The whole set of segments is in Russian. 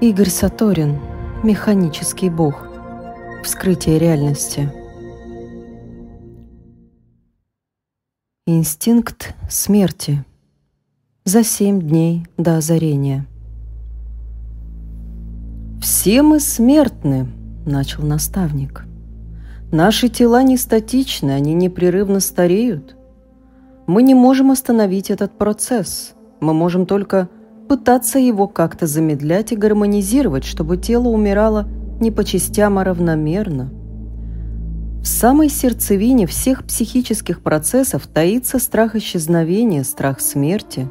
Игорь Саторин, механический бог. Вскрытие реальности. Инстинкт смерти. За семь дней до озарения. «Все мы смертны», — начал наставник. «Наши тела не статичны, они непрерывно стареют. Мы не можем остановить этот процесс. Мы можем только пытаться его как-то замедлять и гармонизировать, чтобы тело умирало не по частям, а равномерно. В самой сердцевине всех психических процессов таится страх исчезновения, страх смерти.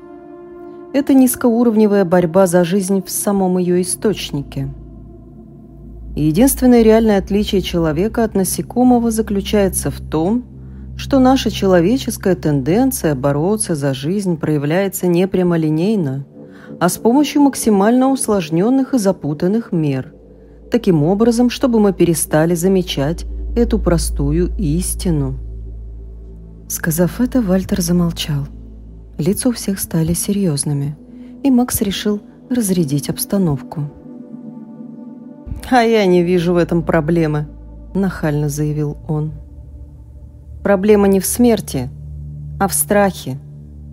Это низкоуровневая борьба за жизнь в самом ее источнике. Единственное реальное отличие человека от насекомого заключается в том, что наша человеческая тенденция бороться за жизнь проявляется не прямолинейно – а с помощью максимально усложненных и запутанных мер, таким образом, чтобы мы перестали замечать эту простую истину. Сказав это, Вальтер замолчал. Лица у всех стали серьезными, и Макс решил разрядить обстановку. «А я не вижу в этом проблемы», – нахально заявил он. «Проблема не в смерти, а в страхе.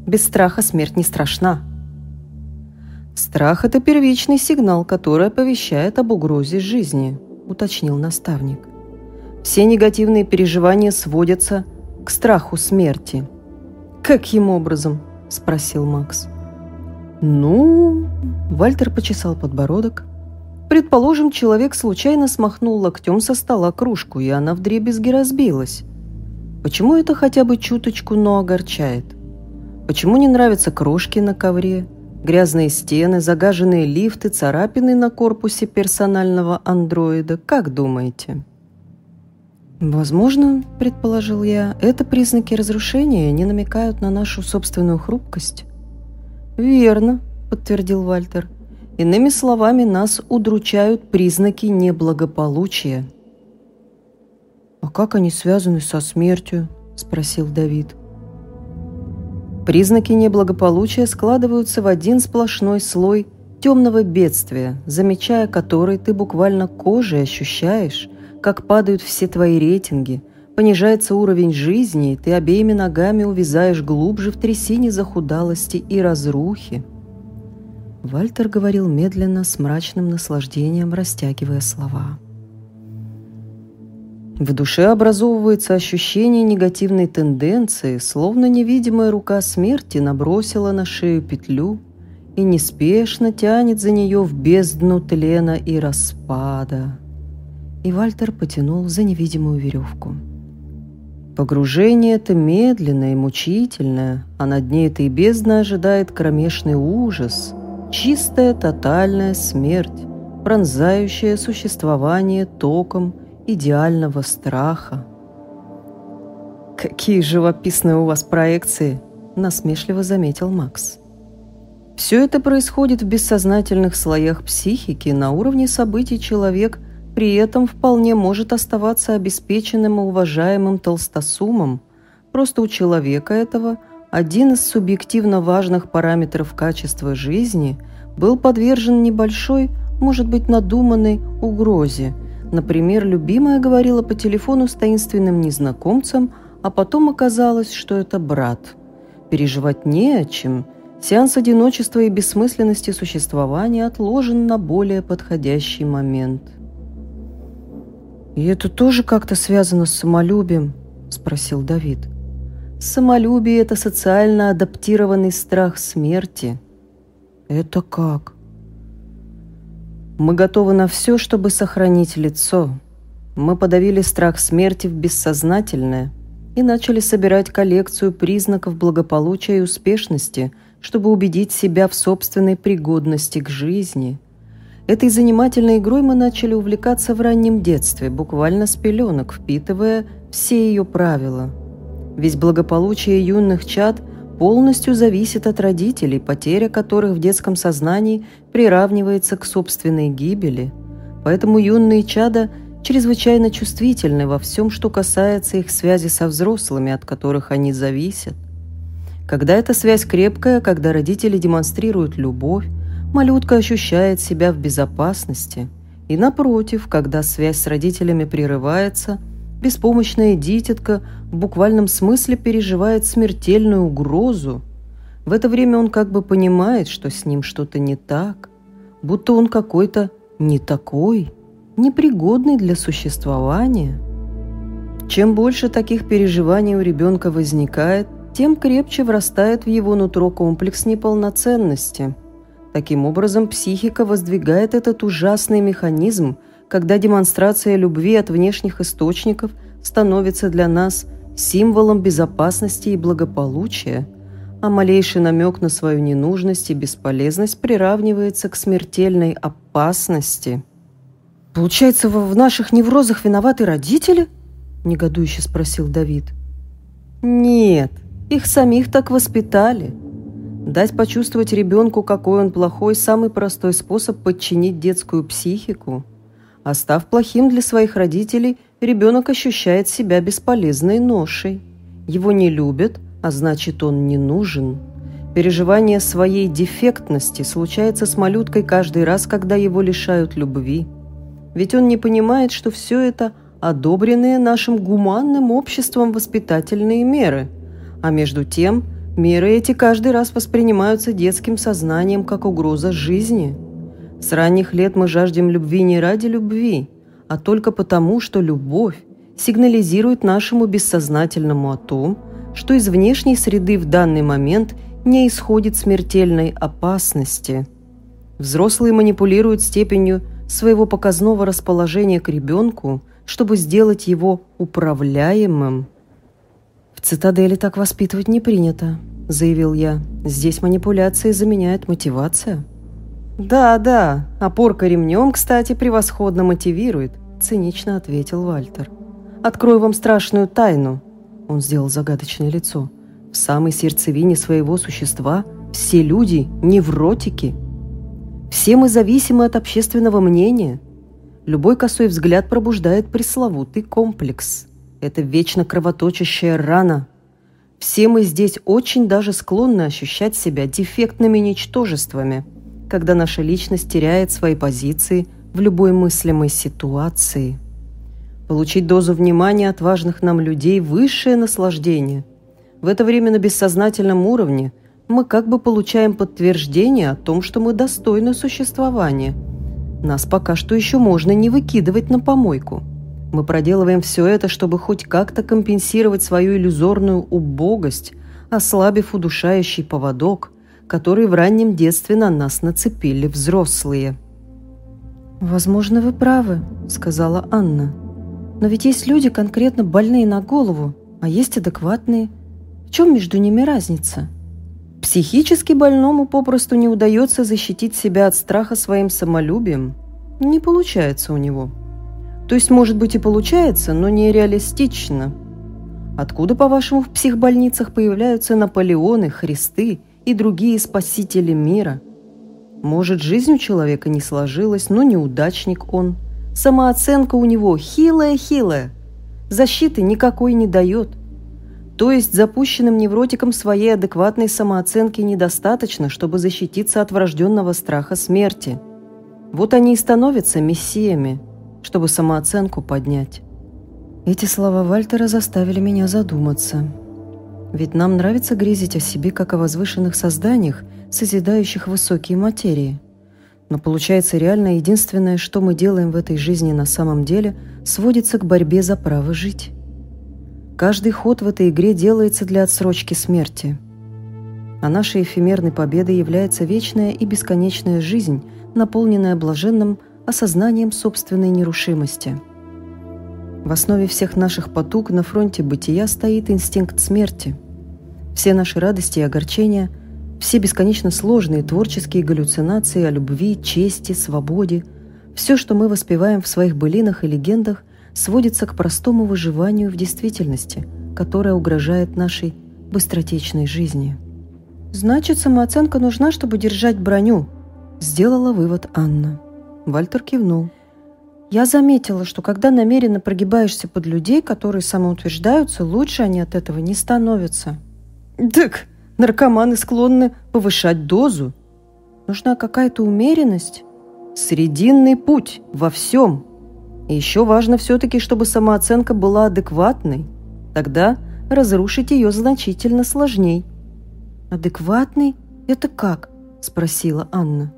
Без страха смерть не страшна». «Страх – это первичный сигнал, который оповещает об угрозе жизни», – уточнил наставник. «Все негативные переживания сводятся к страху смерти». «Каким образом?» – спросил Макс. «Ну...» – Вальтер почесал подбородок. «Предположим, человек случайно смахнул локтем со стола кружку, и она вдребезги разбилась. Почему это хотя бы чуточку, но огорчает? Почему не нравятся крошки на ковре?» Грязные стены, загаженные лифты, царапины на корпусе персонального андроида. Как думаете? Возможно, предположил я, это признаки разрушения не намекают на нашу собственную хрупкость. Верно, подтвердил Вальтер. Иными словами, нас удручают признаки неблагополучия. «А как они связаны со смертью?» – спросил Давид. Признаки неблагополучия складываются в один сплошной слой темного бедствия, замечая который ты буквально кожей ощущаешь, как падают все твои рейтинги, понижается уровень жизни, и ты обеими ногами увязаешь глубже в трясине захудалости и разрухи. Вальтер говорил медленно, с мрачным наслаждением, растягивая слова. В душе образовывается ощущение негативной тенденции, словно невидимая рука смерти набросила на шею петлю и неспешно тянет за нее в бездну тлена и распада. И Вальтер потянул за невидимую веревку. Погружение это медленное и мучительное, а на дне этой бездны ожидает кромешный ужас, чистая тотальная смерть, пронзающая существование током – идеального страха. «Какие живописные у вас проекции!» – насмешливо заметил Макс. Все это происходит в бессознательных слоях психики, на уровне событий человек при этом вполне может оставаться обеспеченным и уважаемым толстосумом. Просто у человека этого один из субъективно важных параметров качества жизни был подвержен небольшой, может быть, надуманной угрозе – Например, любимая говорила по телефону с таинственным незнакомцем, а потом оказалось, что это брат. Переживать не о чем. Сеанс одиночества и бессмысленности существования отложен на более подходящий момент. «И это тоже как-то связано с самолюбием?» – спросил Давид. «Самолюбие – это социально адаптированный страх смерти». «Это как?» Мы готовы на все, чтобы сохранить лицо. Мы подавили страх смерти в бессознательное и начали собирать коллекцию признаков благополучия и успешности, чтобы убедить себя в собственной пригодности к жизни. Этой занимательной игрой мы начали увлекаться в раннем детстве, буквально с пеленок, впитывая все ее правила. Ведь благополучие юных чад – полностью зависит от родителей, потеря которых в детском сознании приравнивается к собственной гибели. Поэтому юные чада чрезвычайно чувствительны во всем, что касается их связи со взрослыми, от которых они зависят. Когда эта связь крепкая, когда родители демонстрируют любовь, малютка ощущает себя в безопасности. И напротив, когда связь с родителями прерывается, беспомощная дитятка в буквальном смысле переживает смертельную угрозу. В это время он как бы понимает, что с ним что-то не так, будто он какой-то не такой, непригодный для существования. Чем больше таких переживаний у ребенка возникает, тем крепче врастает в его нутро комплекс неполноценности. Таким образом, психика воздвигает этот ужасный механизм, когда демонстрация любви от внешних источников становится для нас символом безопасности и благополучия, а малейший намек на свою ненужность и бесполезность приравнивается к смертельной опасности. «Получается, в наших неврозах виноваты родители?» – негодующе спросил Давид. «Нет, их самих так воспитали. Дать почувствовать ребенку, какой он плохой, самый простой способ подчинить детскую психику. А став плохим для своих родителей, ребенок ощущает себя бесполезной ношей. Его не любят, а значит он не нужен. Переживание своей дефектности случается с малюткой каждый раз, когда его лишают любви. Ведь он не понимает, что все это одобренные нашим гуманным обществом воспитательные меры – а между тем, меры эти каждый раз воспринимаются детским сознанием как угроза жизни. С ранних лет мы жаждем любви не ради любви, а только потому, что любовь сигнализирует нашему бессознательному о том, что из внешней среды в данный момент не исходит смертельной опасности. Взрослые манипулируют степенью своего показного расположения к ребенку, чтобы сделать его управляемым – цитадели так воспитывать не принято», — заявил я. «Здесь манипуляции заменяет мотивация». «Да, да, опорка ремнем, кстати, превосходно мотивирует», — цинично ответил Вальтер. «Открою вам страшную тайну», — он сделал загадочное лицо. «В самой сердцевине своего существа все люди — невротики. Все мы зависимы от общественного мнения. Любой косой взгляд пробуждает пресловутый комплекс». Это вечно кровоточащая рана. Все мы здесь очень даже склонны ощущать себя дефектными ничтожествами, когда наша личность теряет свои позиции в любой мыслимой ситуации. Получить дозу внимания от важных нам людей – высшее наслаждение. В это время на бессознательном уровне мы как бы получаем подтверждение о том, что мы достойны существования. Нас пока что еще можно не выкидывать на помойку – мы проделываем все это, чтобы хоть как-то компенсировать свою иллюзорную убогость, ослабив удушающий поводок, который в раннем детстве на нас нацепили взрослые. «Возможно, вы правы», — сказала Анна. «Но ведь есть люди конкретно больные на голову, а есть адекватные. В чем между ними разница?» Психически больному попросту не удается защитить себя от страха своим самолюбием. Не получается у него. То есть, может быть, и получается, но не реалистично. Откуда, по-вашему, в психбольницах появляются Наполеоны, Христы и другие спасители мира? Может, жизнь у человека не сложилась, но неудачник он. Самооценка у него хилая-хилая. Защиты никакой не дает. То есть запущенным невротикам своей адекватной самооценки недостаточно, чтобы защититься от врожденного страха смерти. Вот они и становятся мессиями – чтобы самооценку поднять. Эти слова Вальтера заставили меня задуматься. Ведь нам нравится грезить о себе как о возвышенных созданиях, созидающих высокие материи. Но получается реально единственное, что мы делаем в этой жизни на самом деле, сводится к борьбе за право жить. Каждый ход в этой игре делается для отсрочки смерти. А нашей эфемерной победой является вечная и бесконечная жизнь, наполненная блаженным осознанием собственной нерушимости. В основе всех наших потуг на фронте бытия стоит инстинкт смерти. Все наши радости и огорчения, все бесконечно сложные творческие галлюцинации о любви, чести, свободе, все, что мы воспеваем в своих былинах и легендах, сводится к простому выживанию в действительности, которая угрожает нашей быстротечной жизни. «Значит, самооценка нужна, чтобы держать броню», – сделала вывод Анна. Вальтер кивнул. Я заметила, что когда намеренно прогибаешься под людей, которые самоутверждаются, лучше они от этого не становятся. Так, наркоманы склонны повышать дозу. Нужна какая-то умеренность? Срединный путь во всем. И еще важно все-таки, чтобы самооценка была адекватной. Тогда разрушить ее значительно сложней. «Адекватный? Это как?» – спросила Анна.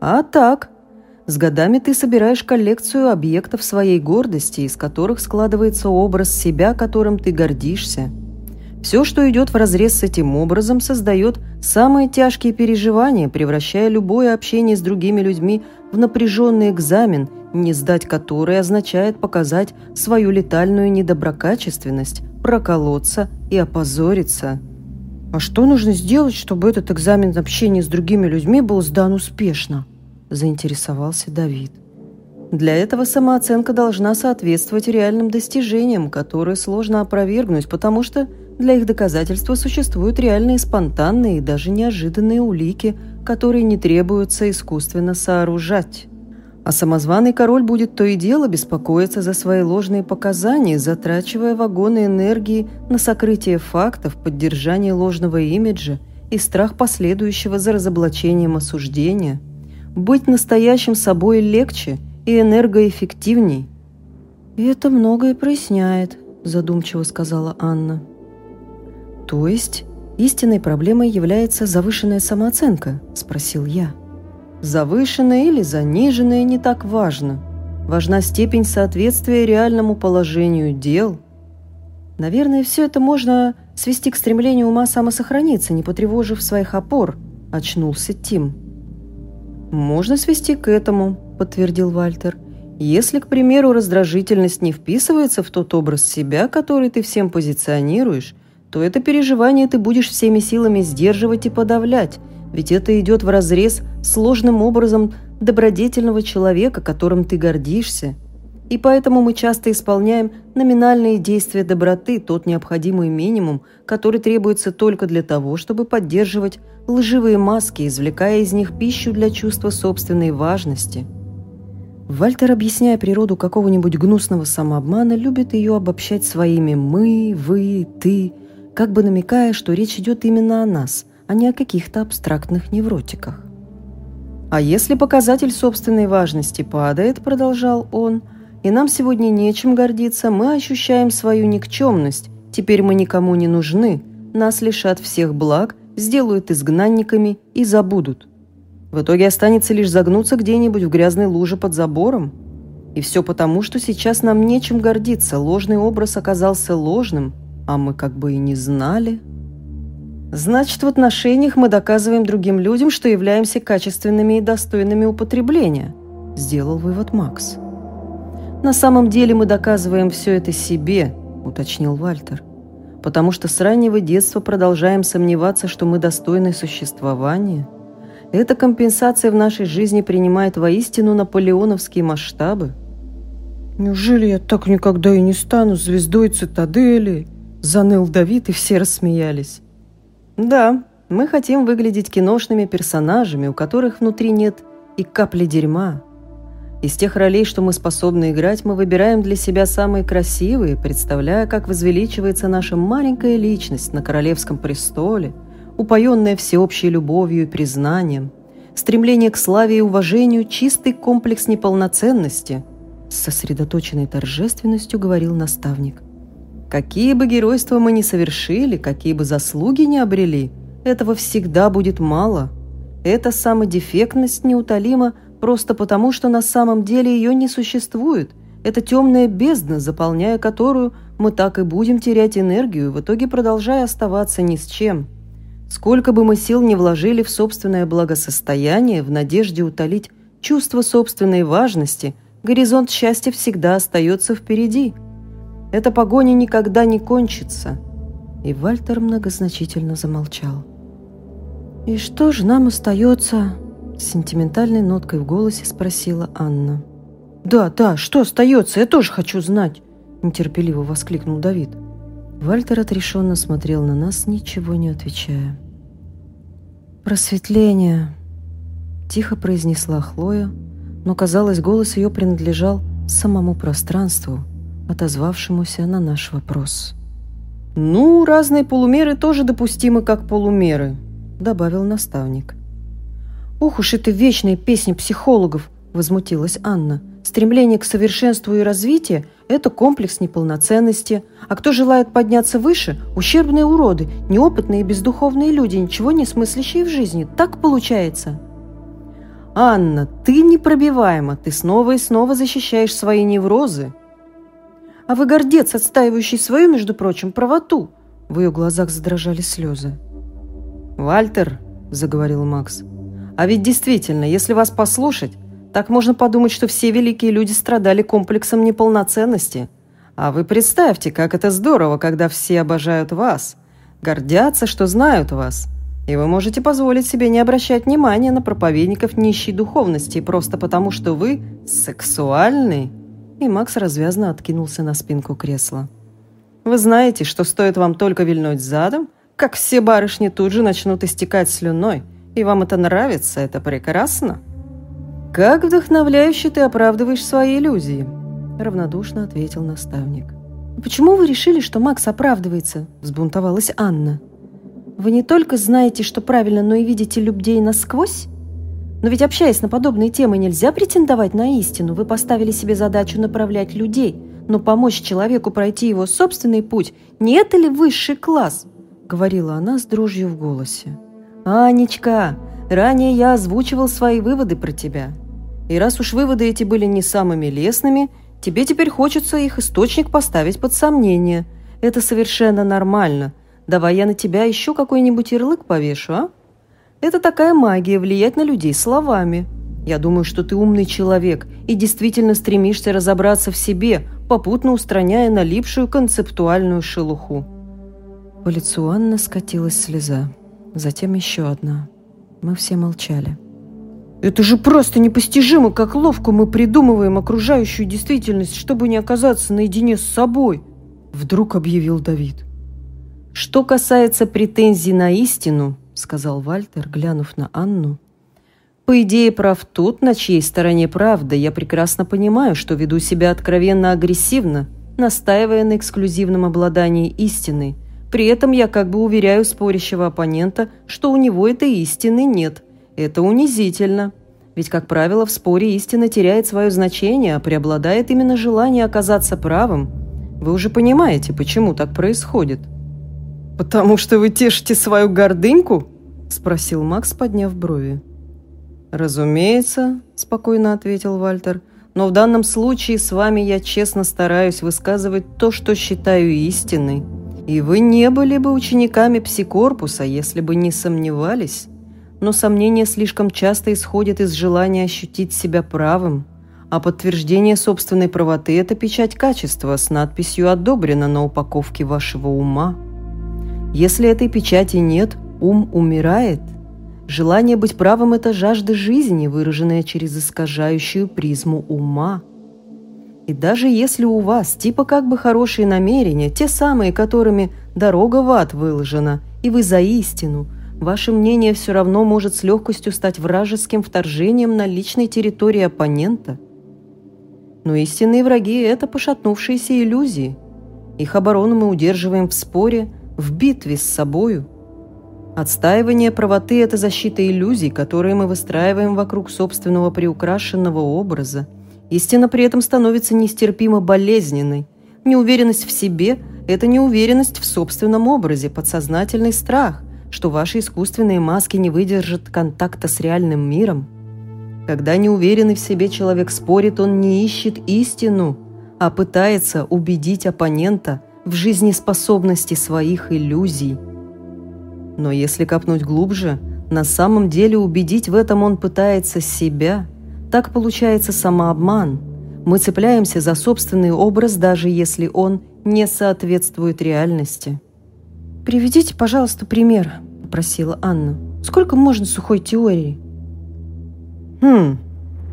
«А так. С годами ты собираешь коллекцию объектов своей гордости, из которых складывается образ себя, которым ты гордишься. Все, что идет вразрез с этим образом, создает самые тяжкие переживания, превращая любое общение с другими людьми в напряженный экзамен, не сдать который означает показать свою летальную недоброкачественность, проколоться и опозориться. «А что нужно сделать, чтобы этот экзамен общения с другими людьми был сдан успешно?» – заинтересовался Давид. Для этого самооценка должна соответствовать реальным достижениям, которые сложно опровергнуть, потому что для их доказательства существуют реальные спонтанные и даже неожиданные улики, которые не требуется искусственно сооружать. А самозваный король будет то и дело беспокоиться за свои ложные показания, затрачивая вагоны энергии на сокрытие фактов, поддержание ложного имиджа и страх последующего за разоблачением осуждения. Быть настоящим собой легче и энергоэффективней. «И это многое проясняет», – задумчиво сказала Анна. «То есть истинной проблемой является завышенная самооценка?» – спросил я. «Завышенная или заниженная не так важно. Важна степень соответствия реальному положению дел. Наверное, все это можно свести к стремлению ума самосохраниться, не потревожив своих опор», – очнулся Тим. «Можно свести к этому», – подтвердил Вальтер. «Если, к примеру, раздражительность не вписывается в тот образ себя, который ты всем позиционируешь, то это переживание ты будешь всеми силами сдерживать и подавлять, ведь это идет вразрез сложным образом добродетельного человека, которым ты гордишься. И поэтому мы часто исполняем номинальные действия доброты, тот необходимый минимум, который требуется только для того, чтобы поддерживать лживые маски, извлекая из них пищу для чувства собственной важности. Вальтер, объясняя природу какого-нибудь гнусного самообмана, любит ее обобщать своими «мы», «вы», «ты», как бы намекая, что речь идет именно о нас, а не о каких-то абстрактных невротиках. «А если показатель собственной важности падает, — продолжал он, — и нам сегодня нечем гордиться, мы ощущаем свою никчемность, теперь мы никому не нужны, нас лишат всех благ, сделают изгнанниками и забудут. В итоге останется лишь загнуться где-нибудь в грязной луже под забором. И все потому, что сейчас нам нечем гордиться, ложный образ оказался ложным — а мы как бы и не знали. Значит, в отношениях мы доказываем другим людям, что являемся качественными и достойными употребления, сделал вывод Макс. На самом деле мы доказываем все это себе, уточнил Вальтер, потому что с раннего детства продолжаем сомневаться, что мы достойны существования. Эта компенсация в нашей жизни принимает воистину наполеоновские масштабы. «Неужели я так никогда и не стану звездой цитадели?» Заныл Давид, и все рассмеялись. «Да, мы хотим выглядеть киношными персонажами, у которых внутри нет и капли дерьма. Из тех ролей, что мы способны играть, мы выбираем для себя самые красивые, представляя, как возвеличивается наша маленькая личность на королевском престоле, упоенная всеобщей любовью и признанием, стремление к славе и уважению, чистый комплекс неполноценности», с сосредоточенной торжественностью говорил наставник. Какие бы геройства мы ни совершили, какие бы заслуги ни обрели, этого всегда будет мало. Эта самодефектность неутолима просто потому, что на самом деле ее не существует. Это темная бездна, заполняя которую мы так и будем терять энергию, в итоге продолжая оставаться ни с чем. Сколько бы мы сил не вложили в собственное благосостояние, в надежде утолить чувство собственной важности, горизонт счастья всегда остается впереди – эта погоня никогда не кончится. И Вальтер многозначительно замолчал. «И что же нам остается?» С сентиментальной ноткой в голосе спросила Анна. «Да, да, что остается? Я тоже хочу знать!» Нетерпеливо воскликнул Давид. Вальтер отрешенно смотрел на нас, ничего не отвечая. «Просветление!» Тихо произнесла Хлоя, но, казалось, голос ее принадлежал самому пространству – отозвавшемуся на наш вопрос. «Ну, разные полумеры тоже допустимы как полумеры», – добавил наставник. «Ух уж это вечная песня психологов!» – возмутилась Анна. «Стремление к совершенству и развитию – это комплекс неполноценности. А кто желает подняться выше – ущербные уроды, неопытные и бездуховные люди, ничего не смыслящие в жизни. Так получается». «Анна, ты непробиваема, ты снова и снова защищаешь свои неврозы». «А вы гордец, отстаивающий свою, между прочим, правоту!» В ее глазах задрожали слезы. «Вальтер», – заговорил Макс, – «а ведь действительно, если вас послушать, так можно подумать, что все великие люди страдали комплексом неполноценности. А вы представьте, как это здорово, когда все обожают вас, гордятся, что знают вас. И вы можете позволить себе не обращать внимания на проповедников нищей духовности просто потому, что вы сексуальный». И Макс развязно откинулся на спинку кресла. «Вы знаете, что стоит вам только вильнуть задом, как все барышни тут же начнут истекать слюной. И вам это нравится, это прекрасно. Как вдохновляюще ты оправдываешь свои иллюзии, равнодушно ответил наставник. «Почему вы решили, что Макс оправдывается?» – взбунтовалась Анна. «Вы не только знаете, что правильно, но и видите людей насквозь? Но ведь, общаясь на подобные темы, нельзя претендовать на истину. Вы поставили себе задачу направлять людей, но помочь человеку пройти его собственный путь – не это ли высший класс?» — говорила она с дрожью в голосе. «Анечка, ранее я озвучивал свои выводы про тебя. И раз уж выводы эти были не самыми лестными, тебе теперь хочется их источник поставить под сомнение. Это совершенно нормально. Давай я на тебя еще какой-нибудь ярлык повешу, а? Это такая магия влиять на людей словами. Я думаю, что ты умный человек и действительно стремишься разобраться в себе, попутно устраняя налипшую концептуальную шелуху. По лицу Анны скатилась слеза. Затем еще одна. Мы все молчали. «Это же просто непостижимо, как ловко мы придумываем окружающую действительность, чтобы не оказаться наедине с собой!» Вдруг объявил Давид. «Что касается претензий на истину, — сказал Вальтер, глянув на Анну, — по идее прав тот, на чьей стороне правда. Я прекрасно понимаю, что веду себя откровенно агрессивно, настаивая на эксклюзивном обладании истиной — при этом я как бы уверяю спорящего оппонента, что у него этой истины нет. Это унизительно. Ведь, как правило, в споре истина теряет свое значение, а преобладает именно желание оказаться правым. Вы уже понимаете, почему так происходит. «Потому что вы тешите свою гордыньку?» – спросил Макс, подняв брови. «Разумеется», – спокойно ответил Вальтер, – «но в данном случае с вами я честно стараюсь высказывать то, что считаю истиной». И вы не были бы учениками псикорпуса, если бы не сомневались. Но сомнения слишком часто исходят из желания ощутить себя правым, а подтверждение собственной правоты – это печать качества с надписью «Одобрено» на упаковке вашего ума. Если этой печати нет, ум умирает. Желание быть правым – это жажда жизни, выраженная через искажающую призму ума – и даже если у вас типа как бы хорошие намерения, те самые, которыми дорога в ад выложена, и вы за истину, ваше мнение все равно может с легкостью стать вражеским вторжением на личной территории оппонента. Но истинные враги – это пошатнувшиеся иллюзии. Их оборону мы удерживаем в споре, в битве с собою. Отстаивание правоты – это защита иллюзий, которые мы выстраиваем вокруг собственного приукрашенного образа – Истина при этом становится нестерпимо болезненной. Неуверенность в себе – это неуверенность в собственном образе, подсознательный страх, что ваши искусственные маски не выдержат контакта с реальным миром. Когда неуверенный в себе человек спорит, он не ищет истину, а пытается убедить оппонента в жизнеспособности своих иллюзий. Но если копнуть глубже, на самом деле убедить в этом он пытается себя – так получается самообман. Мы цепляемся за собственный образ, даже если он не соответствует реальности. «Приведите, пожалуйста, пример», – попросила Анна. «Сколько можно сухой теории?» «Хм,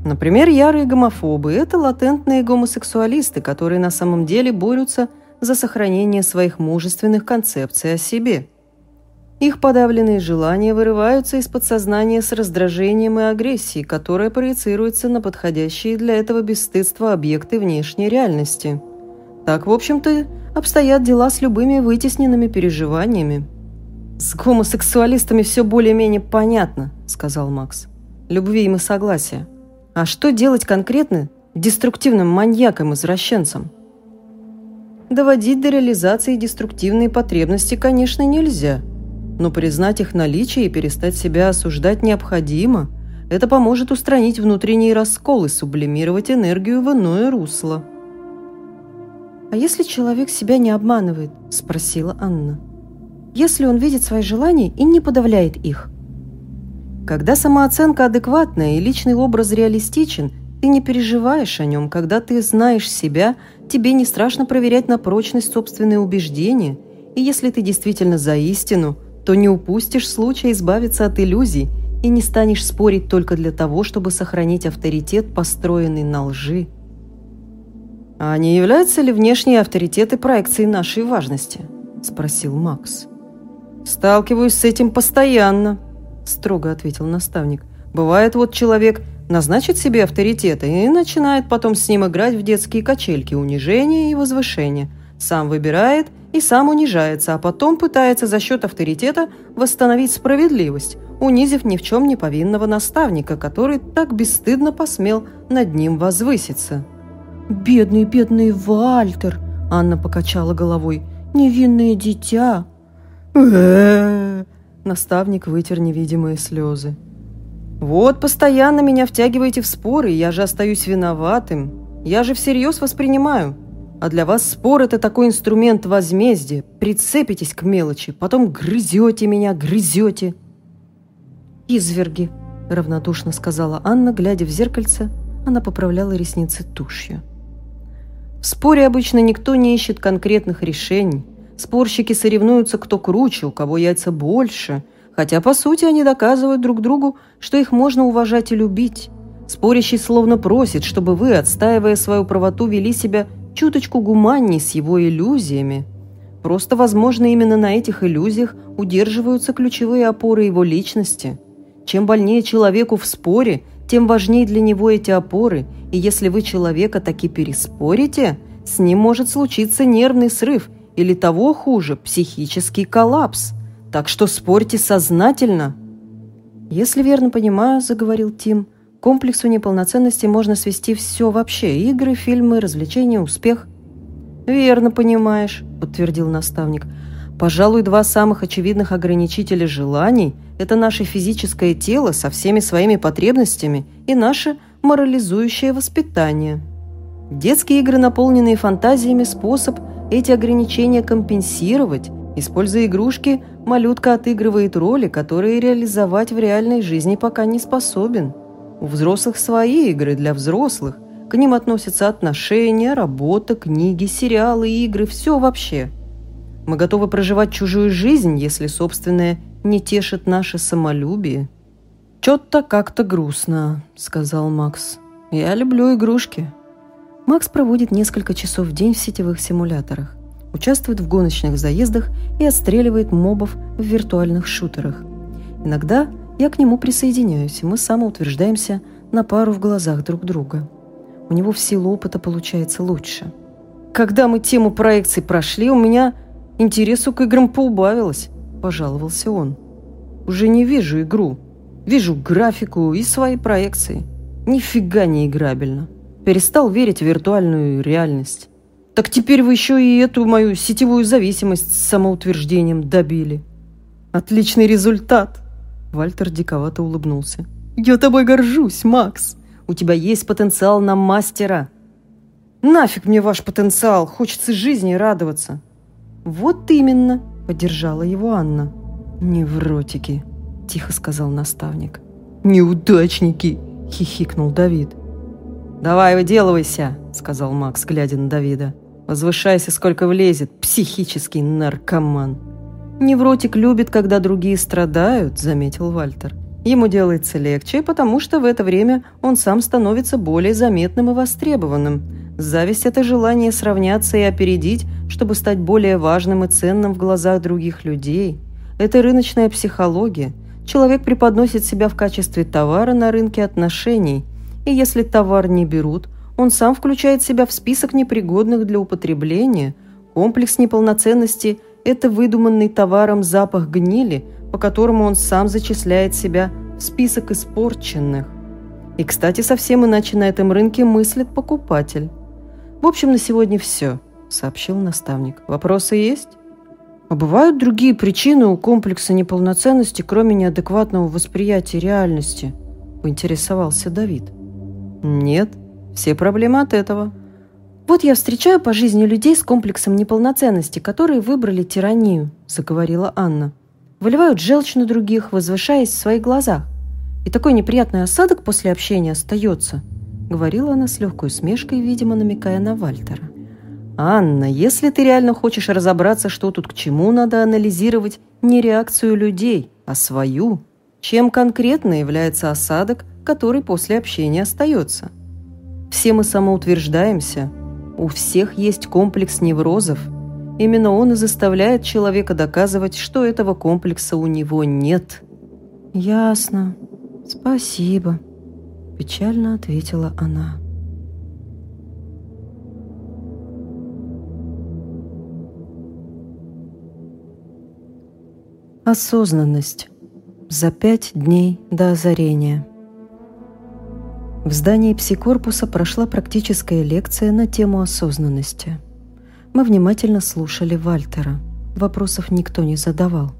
Например, ярые гомофобы – это латентные гомосексуалисты, которые на самом деле борются за сохранение своих мужественных концепций о себе. Их подавленные желания вырываются из подсознания с раздражением и агрессией, которая проецируется на подходящие для этого бесстыдства объекты внешней реальности. Так, в общем-то, обстоят дела с любыми вытесненными переживаниями. «С гомосексуалистами все более-менее понятно», — сказал Макс. любви им и согласия. А что делать конкретно деструктивным маньяком-извращенцем? Доводить до реализации деструктивные потребности, конечно, нельзя, но признать их наличие и перестать себя осуждать необходимо. Это поможет устранить внутренний раскол и сублимировать энергию в иное русло. «А если человек себя не обманывает?» – спросила Анна. «Если он видит свои желания и не подавляет их?» Когда самооценка адекватная и личный образ реалистичен, ты не переживаешь о нем. Когда ты знаешь себя, тебе не страшно проверять на прочность собственные убеждения. И если ты действительно за истину, то не упустишь случая избавиться от иллюзий и не станешь спорить только для того, чтобы сохранить авторитет, построенный на лжи. «А не являются ли внешние авторитеты проекцией нашей важности?» – спросил Макс. «Сталкиваюсь с этим постоянно», – строго ответил наставник. «Бывает, вот человек назначит себе авторитета и начинает потом с ним играть в детские качельки унижения и возвышения. Сам выбирает и сам унижается, а потом пытается за счет авторитета восстановить справедливость, унизив ни в чем не повинного наставника, который так бесстыдно посмел над ним возвыситься». «Бедный, бедный Вальтер!» – Анна покачала головой. «Невинное дитя!» Наставник вытер невидимые слезы. «Вот постоянно меня втягиваете в споры, я же остаюсь виноватым. Я же всерьез воспринимаю. А для вас спор – это такой инструмент возмездия. Прицепитесь к мелочи, потом грызете меня, грызете». «Изверги», – равнодушно сказала Анна, глядя в зеркальце. Она поправляла ресницы тушью. В споре обычно никто не ищет конкретных решений. Спорщики соревнуются, кто круче, у кого яйца больше, хотя, по сути, они доказывают друг другу, что их можно уважать и любить. Спорящий словно просит, чтобы вы, отстаивая свою правоту, вели себя чуточку гуманней с его иллюзиями. Просто, возможно, именно на этих иллюзиях удерживаются ключевые опоры его личности. Чем больнее человеку в споре, тем важнее для него эти опоры, и если вы человека таки переспорите, с ним может случиться нервный срыв – или того хуже, психический коллапс. Так что спорьте сознательно. Если верно понимаю, заговорил Тим, комплексу неполноценности можно свести все вообще. Игры, фильмы, развлечения, успех. Верно понимаешь, подтвердил наставник. Пожалуй, два самых очевидных ограничителя желаний – это наше физическое тело со всеми своими потребностями и наше морализующее воспитание. Детские игры, наполненные фантазиями, способ – эти ограничения компенсировать. Используя игрушки, малютка отыгрывает роли, которые реализовать в реальной жизни пока не способен. У взрослых свои игры для взрослых. К ним относятся отношения, работа, книги, сериалы, игры, все вообще. Мы готовы проживать чужую жизнь, если собственное не тешит наше самолюбие. «Чё-то как-то грустно», — сказал Макс. «Я люблю игрушки». Макс проводит несколько часов в день в сетевых симуляторах, участвует в гоночных заездах и отстреливает мобов в виртуальных шутерах. Иногда я к нему присоединяюсь, и мы самоутверждаемся на пару в глазах друг друга. У него в силу опыта получается лучше. «Когда мы тему проекций прошли, у меня интересу к играм поубавилось», – пожаловался он. «Уже не вижу игру. Вижу графику и свои проекции. Нифига не играбельно». Перестал верить в виртуальную реальность. Так теперь вы еще и эту мою сетевую зависимость с самоутверждением добили. Отличный результат. Вальтер диковато улыбнулся. Я тобой горжусь, Макс. У тебя есть потенциал на мастера. Нафиг мне ваш потенциал, хочется жизни радоваться. Вот именно, поддержала его Анна. Невротики, тихо сказал наставник. Неудачники, хихикнул Давид. «Давай, выделывайся», — сказал Макс, глядя на Давида. «Возвышайся, сколько влезет, психический наркоман». «Невротик любит, когда другие страдают», — заметил Вальтер. Ему делается легче, потому что в это время он сам становится более заметным и востребованным. Зависть – это желание сравняться и опередить, чтобы стать более важным и ценным в глазах других людей. Это рыночная психология. Человек преподносит себя в качестве товара на рынке отношений – и если товар не берут, он сам включает себя в список непригодных для употребления. Комплекс неполноценности – это выдуманный товаром запах гнили, по которому он сам зачисляет себя в список испорченных. И, кстати, совсем иначе на этом рынке мыслит покупатель. В общем, на сегодня все, сообщил наставник. Вопросы есть? А бывают другие причины у комплекса неполноценности, кроме неадекватного восприятия реальности? Поинтересовался Давид. Нет, все проблемы от этого. Вот я встречаю по жизни людей с комплексом неполноценности, которые выбрали тиранию, заговорила Анна. Выливают желчь на других, возвышаясь в своих глазах. И такой неприятный осадок после общения остается, говорила она с легкой усмешкой, видимо, намекая на Вальтера. «Анна, если ты реально хочешь разобраться, что тут к чему, надо анализировать не реакцию людей, а свою. Чем конкретно является осадок, который после общения остается? Все мы самоутверждаемся. У всех есть комплекс неврозов. Именно он и заставляет человека доказывать, что этого комплекса у него нет». «Ясно. Спасибо», – печально ответила она. Осознанность. За пять дней до озарения. В здании псикорпуса прошла практическая лекция на тему осознанности. Мы внимательно слушали Вальтера. Вопросов никто не задавал.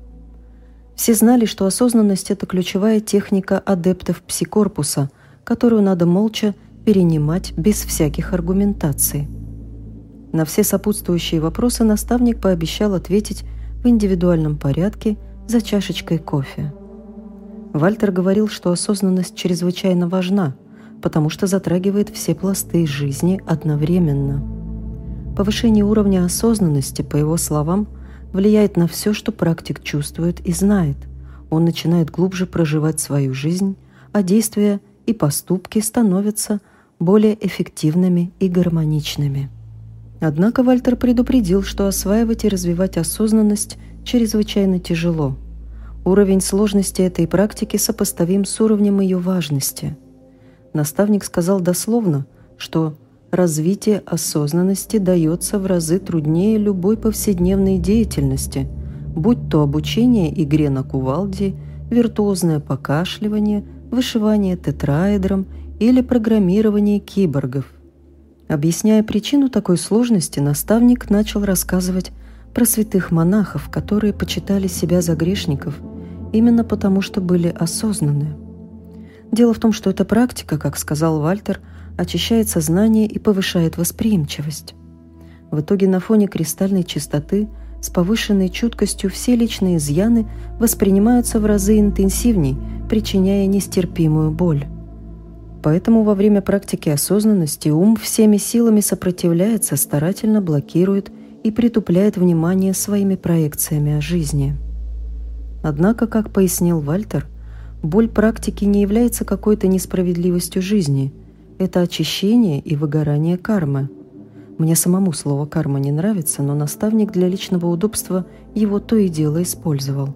Все знали, что осознанность – это ключевая техника адептов псикорпуса, которую надо молча перенимать без всяких аргументаций. На все сопутствующие вопросы наставник пообещал ответить в индивидуальном порядке – за чашечкой кофе. Вальтер говорил, что осознанность чрезвычайно важна, потому что затрагивает все пласты жизни одновременно. Повышение уровня осознанности, по его словам, влияет на все, что практик чувствует и знает. Он начинает глубже проживать свою жизнь, а действия и поступки становятся более эффективными и гармоничными. Однако Вальтер предупредил, что осваивать и развивать осознанность чрезвычайно тяжело. Уровень сложности этой практики сопоставим с уровнем ее важности. Наставник сказал дословно, что развитие осознанности дается в разы труднее любой повседневной деятельности, будь то обучение игре на кувалде, виртуозное покашливание, вышивание тетраэдром или программирование киборгов. Объясняя причину такой сложности, наставник начал рассказывать про святых монахов, которые почитали себя за грешников именно потому, что были осознаны. Дело в том, что эта практика, как сказал Вальтер, очищает сознание и повышает восприимчивость. В итоге на фоне кристальной чистоты с повышенной чуткостью все личные изъяны воспринимаются в разы интенсивней, причиняя нестерпимую боль. Поэтому во время практики осознанности ум всеми силами сопротивляется, старательно блокирует и притупляет внимание своими проекциями о жизни. Однако, как пояснил Вальтер, боль практики не является какой-то несправедливостью жизни. Это очищение и выгорание кармы. Мне самому слово «карма» не нравится, но наставник для личного удобства его то и дело использовал.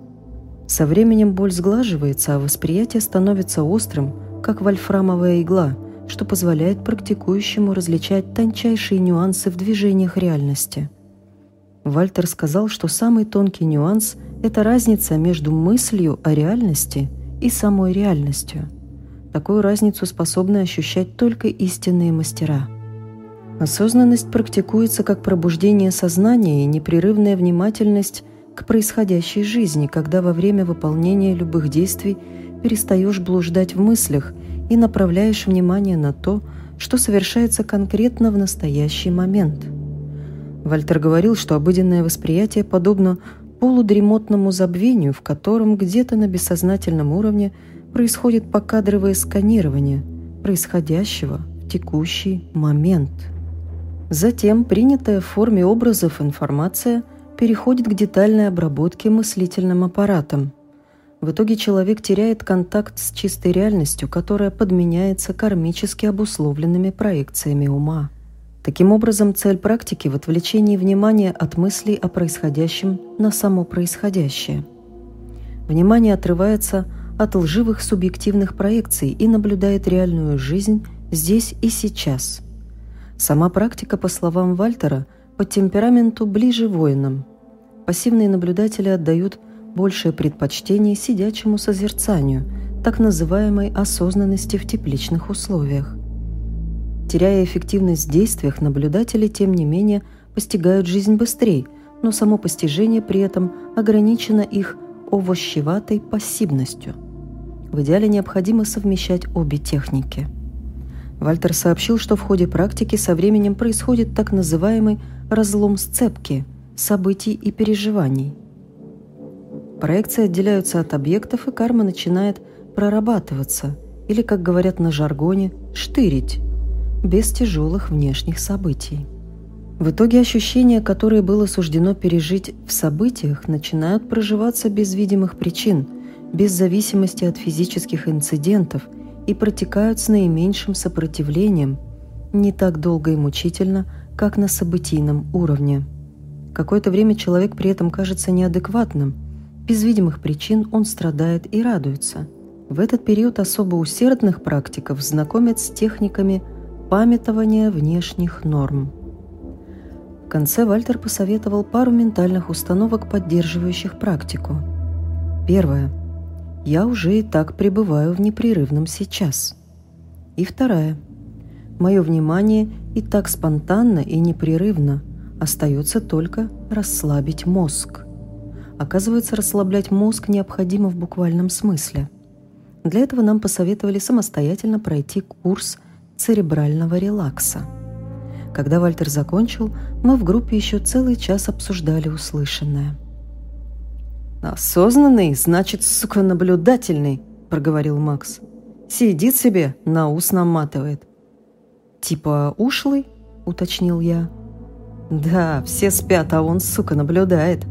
Со временем боль сглаживается, а восприятие становится острым, как вольфрамовая игла, что позволяет практикующему различать тончайшие нюансы в движениях реальности – Вальтер сказал, что самый тонкий нюанс – это разница между мыслью о реальности и самой реальностью. Такую разницу способны ощущать только истинные мастера. Осознанность практикуется как пробуждение сознания и непрерывная внимательность к происходящей жизни, когда во время выполнения любых действий перестаешь блуждать в мыслях и направляешь внимание на то, что совершается конкретно в настоящий момент – Вальтер говорил, что обыденное восприятие подобно полудремотному забвению, в котором где-то на бессознательном уровне происходит покадровое сканирование происходящего в текущий момент. Затем принятая в форме образов информация переходит к детальной обработке мыслительным аппаратом. В итоге человек теряет контакт с чистой реальностью, которая подменяется кармически обусловленными проекциями ума. Таким образом, цель практики в отвлечении внимания от мыслей о происходящем на само происходящее. Внимание отрывается от лживых субъективных проекций и наблюдает реальную жизнь здесь и сейчас. Сама практика, по словам Вальтера, по темпераменту ближе воинам. Пассивные наблюдатели отдают большее предпочтение сидячему созерцанию, так называемой осознанности в тепличных условиях. Теряя эффективность в действиях, наблюдатели, тем не менее, постигают жизнь быстрее, но само постижение при этом ограничено их овощеватой пассивностью. В идеале необходимо совмещать обе техники. Вальтер сообщил, что в ходе практики со временем происходит так называемый разлом сцепки событий и переживаний. Проекции отделяются от объектов, и карма начинает прорабатываться, или, как говорят на жаргоне, штырить, без тяжелых внешних событий. В итоге ощущения, которые было суждено пережить в событиях, начинают проживаться без видимых причин, без зависимости от физических инцидентов и протекают с наименьшим сопротивлением, не так долго и мучительно, как на событийном уровне. Какое-то время человек при этом кажется неадекватным. Без видимых причин он страдает и радуется. В этот период особо усердных практиков знакомят с техниками памятования внешних норм. В конце Вальтер посоветовал пару ментальных установок, поддерживающих практику. Первое. Я уже и так пребываю в непрерывном сейчас. И вторая. Мое внимание и так спонтанно и непрерывно остается только расслабить мозг. Оказывается, расслаблять мозг необходимо в буквальном смысле. Для этого нам посоветовали самостоятельно пройти курс церебрального релакса – когда Вальтер закончил, мы в группе еще целый час обсуждали услышанное. «Осознанный, значит, сука, наблюдательный», — проговорил Макс. «Сидит себе, на ус наматывает». «Типа ушлый?» — уточнил я. «Да, все спят, а он, сука, наблюдает».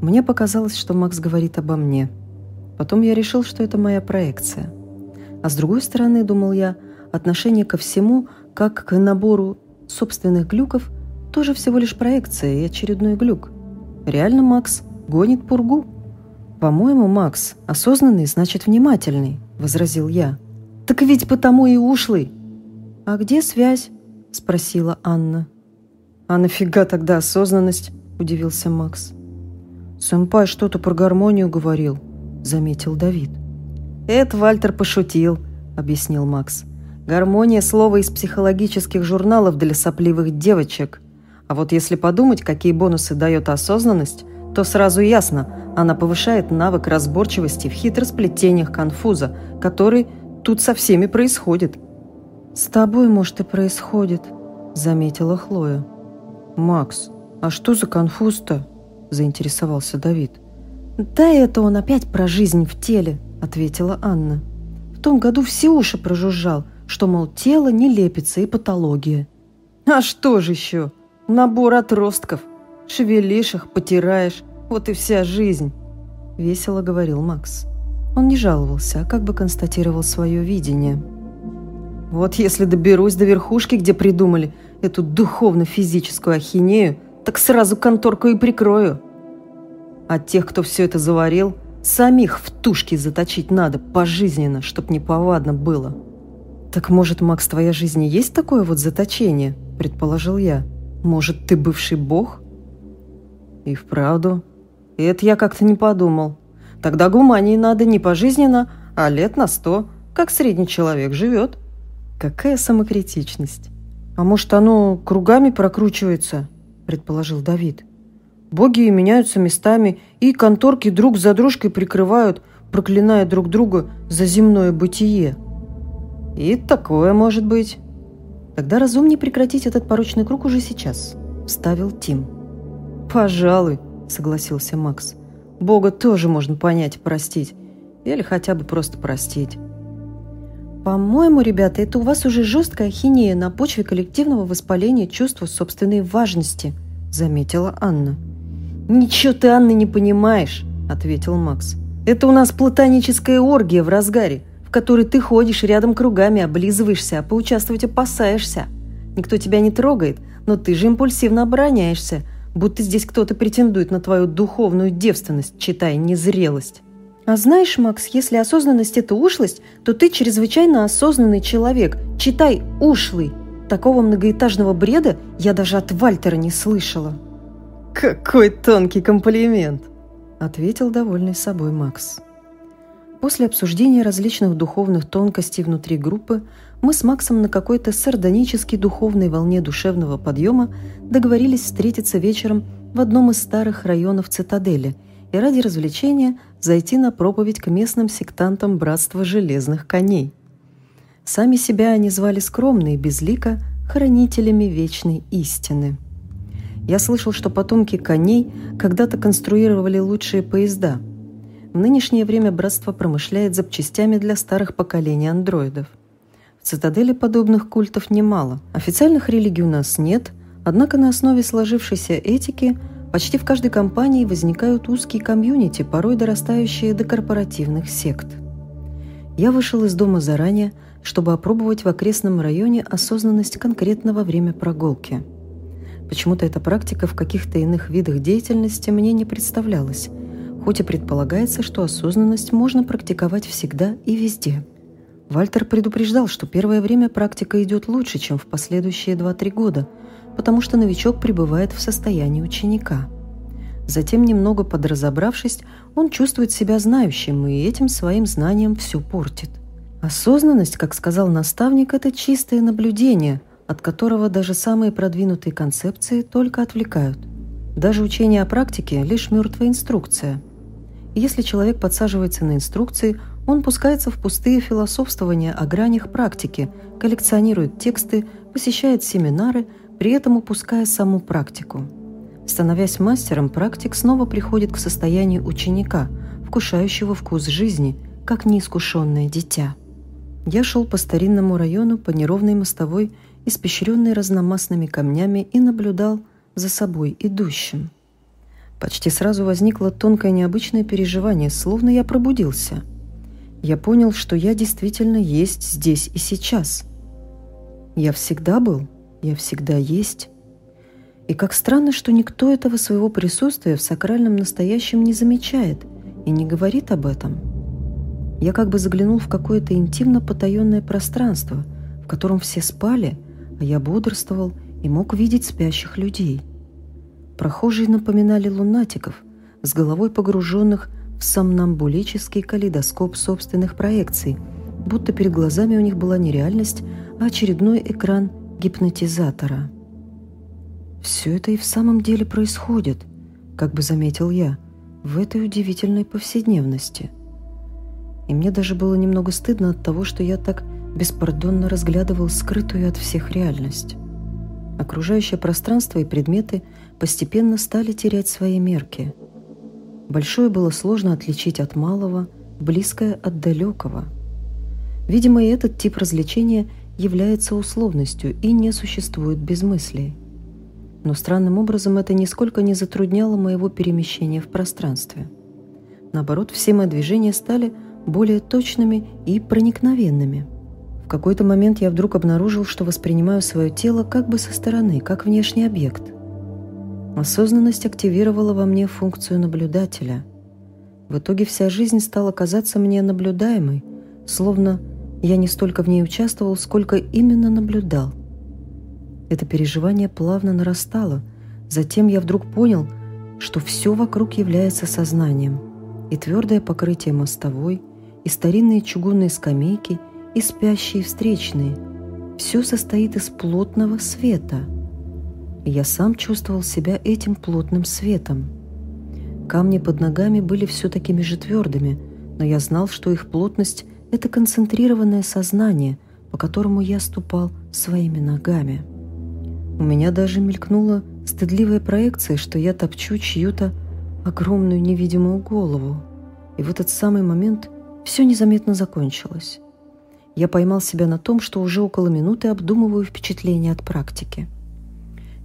Мне показалось, что Макс говорит обо мне. Потом я решил, что это моя проекция. А с другой стороны, думал я, отношение ко всему, как к набору собственных глюков тоже всего лишь проекция и очередной глюк. Реально Макс гонит пургу. «По-моему, Макс, осознанный значит внимательный», — возразил я. «Так ведь потому и ушлый». «А где связь?» — спросила Анна. «А нафига тогда осознанность?» — удивился Макс. «Сэмпай что-то про гармонию говорил», — заметил Давид. «Это Вальтер пошутил», — объяснил Макс. Гармония – слово из психологических журналов для сопливых девочек. А вот если подумать, какие бонусы дает осознанность, то сразу ясно, она повышает навык разборчивости в хитросплетениях конфуза, который тут со всеми происходит. «С тобой, может, и происходит», – заметила Хлоя. «Макс, а что за конфуз-то?» – заинтересовался Давид. «Да это он опять про жизнь в теле», – ответила Анна. «В том году все уши прожужжал, что, мол, тело не лепится и патология. А что же еще? Набор отростков. Шевелишь их, потираешь. Вот и вся жизнь. Весело говорил Макс. Он не жаловался, а как бы констатировал свое видение. Вот если доберусь до верхушки, где придумали эту духовно-физическую ахинею, так сразу конторку и прикрою. А тех, кто все это заварил, самих в тушки заточить надо пожизненно, чтоб неповадно было. «Так, может, Макс, твоя жизнь и есть такое вот заточение?» – предположил я. «Может, ты бывший бог?» «И вправду. И это я как-то не подумал. Тогда гумании надо не пожизненно, а лет на сто, как средний человек живет». «Какая самокритичность!» «А может, оно кругами прокручивается?» – предположил Давид. «Боги меняются местами, и конторки друг за дружкой прикрывают, проклиная друг друга за земное бытие». «И такое может быть». «Тогда разумнее прекратить этот порочный круг уже сейчас», – вставил Тим. «Пожалуй», – согласился Макс. «Бога тоже можно понять простить. Или хотя бы просто простить». «По-моему, ребята, это у вас уже жесткая ахинея на почве коллективного воспаления чувства собственной важности», – заметила Анна. «Ничего ты, Анна, не понимаешь», – ответил Макс. «Это у нас платоническая оргия в разгаре в который ты ходишь рядом кругами, облизываешься, а поучаствовать опасаешься. Никто тебя не трогает, но ты же импульсивно обороняешься, будто здесь кто-то претендует на твою духовную девственность, читай незрелость. А знаешь, Макс, если осознанность – это ушлость, то ты чрезвычайно осознанный человек, читай ушлый. Такого многоэтажного бреда я даже от Вальтера не слышала. «Какой тонкий комплимент!» – ответил довольный собой Макс. После обсуждения различных духовных тонкостей внутри группы мы с Максом на какой-то сардонической духовной волне душевного подъема договорились встретиться вечером в одном из старых районов цитадели и ради развлечения зайти на проповедь к местным сектантам Братства Железных Коней. Сами себя они звали скромно и безлико хранителями вечной истины. Я слышал, что потомки коней когда-то конструировали лучшие поезда. В нынешнее время братство промышляет запчастями для старых поколений андроидов. В цитадели подобных культов немало. Официальных религий у нас нет, однако на основе сложившейся этики почти в каждой компании возникают узкие комьюнити, порой дорастающие до корпоративных сект. Я вышел из дома заранее, чтобы опробовать в окрестном районе осознанность конкретного время прогулки. Почему-то эта практика в каких-то иных видах деятельности мне не представлялась, хоть и предполагается, что осознанность можно практиковать всегда и везде. Вальтер предупреждал, что первое время практика идет лучше, чем в последующие 2-3 года, потому что новичок пребывает в состоянии ученика. Затем, немного подразобравшись, он чувствует себя знающим и этим своим знанием все портит. Осознанность, как сказал наставник, это чистое наблюдение, от которого даже самые продвинутые концепции только отвлекают. Даже учение о практике – лишь мертвая инструкция. Если человек подсаживается на инструкции, он пускается в пустые философствования о гранях практики, коллекционирует тексты, посещает семинары, при этом упуская саму практику. Становясь мастером, практик снова приходит к состоянию ученика, вкушающего вкус жизни, как неискушенное дитя. Я шел по старинному району по неровной мостовой, испещренной разномастными камнями, и наблюдал за собой идущим. Почти сразу возникло тонкое необычное переживание, словно я пробудился. Я понял, что я действительно есть здесь и сейчас. Я всегда был, я всегда есть. И как странно, что никто этого своего присутствия в сакральном настоящем не замечает и не говорит об этом – я как бы заглянул в какое-то интимно потаенное пространство, в котором все спали, а я бодрствовал и мог видеть спящих людей. Прохожие напоминали лунатиков, с головой погруженных в сомнамбулический калейдоскоп собственных проекций, будто перед глазами у них была не реальность, а очередной экран гипнотизатора. «Все это и в самом деле происходит», как бы заметил я, в этой удивительной повседневности – и мне даже было немного стыдно от того, что я так беспардонно разглядывал скрытую от всех реальность. Окружающее пространство и предметы постепенно стали терять свои мерки. Большое было сложно отличить от малого, близкое от далекого. Видимо, и этот тип развлечения является условностью и не существует без мыслей. Но странным образом это нисколько не затрудняло моего перемещения в пространстве. Наоборот, все мои движения стали – более точными и проникновенными. В какой-то момент я вдруг обнаружил, что воспринимаю свое тело как бы со стороны, как внешний объект. Осознанность активировала во мне функцию наблюдателя. В итоге вся жизнь стала казаться мне наблюдаемой, словно я не столько в ней участвовал, сколько именно наблюдал. Это переживание плавно нарастало. Затем я вдруг понял, что все вокруг является сознанием. И твердое покрытие мостовой, и старинные чугунные скамейки, и спящие встречные. Все состоит из плотного света. Я сам чувствовал себя этим плотным светом. Камни под ногами были все такими же твердыми, но я знал, что их плотность — это концентрированное сознание, по которому я ступал своими ногами. У меня даже мелькнула стыдливая проекция, что я топчу чью-то огромную невидимую голову. И в этот самый момент все незаметно закончилось. Я поймал себя на том, что уже около минуты обдумываю впечатления от практики.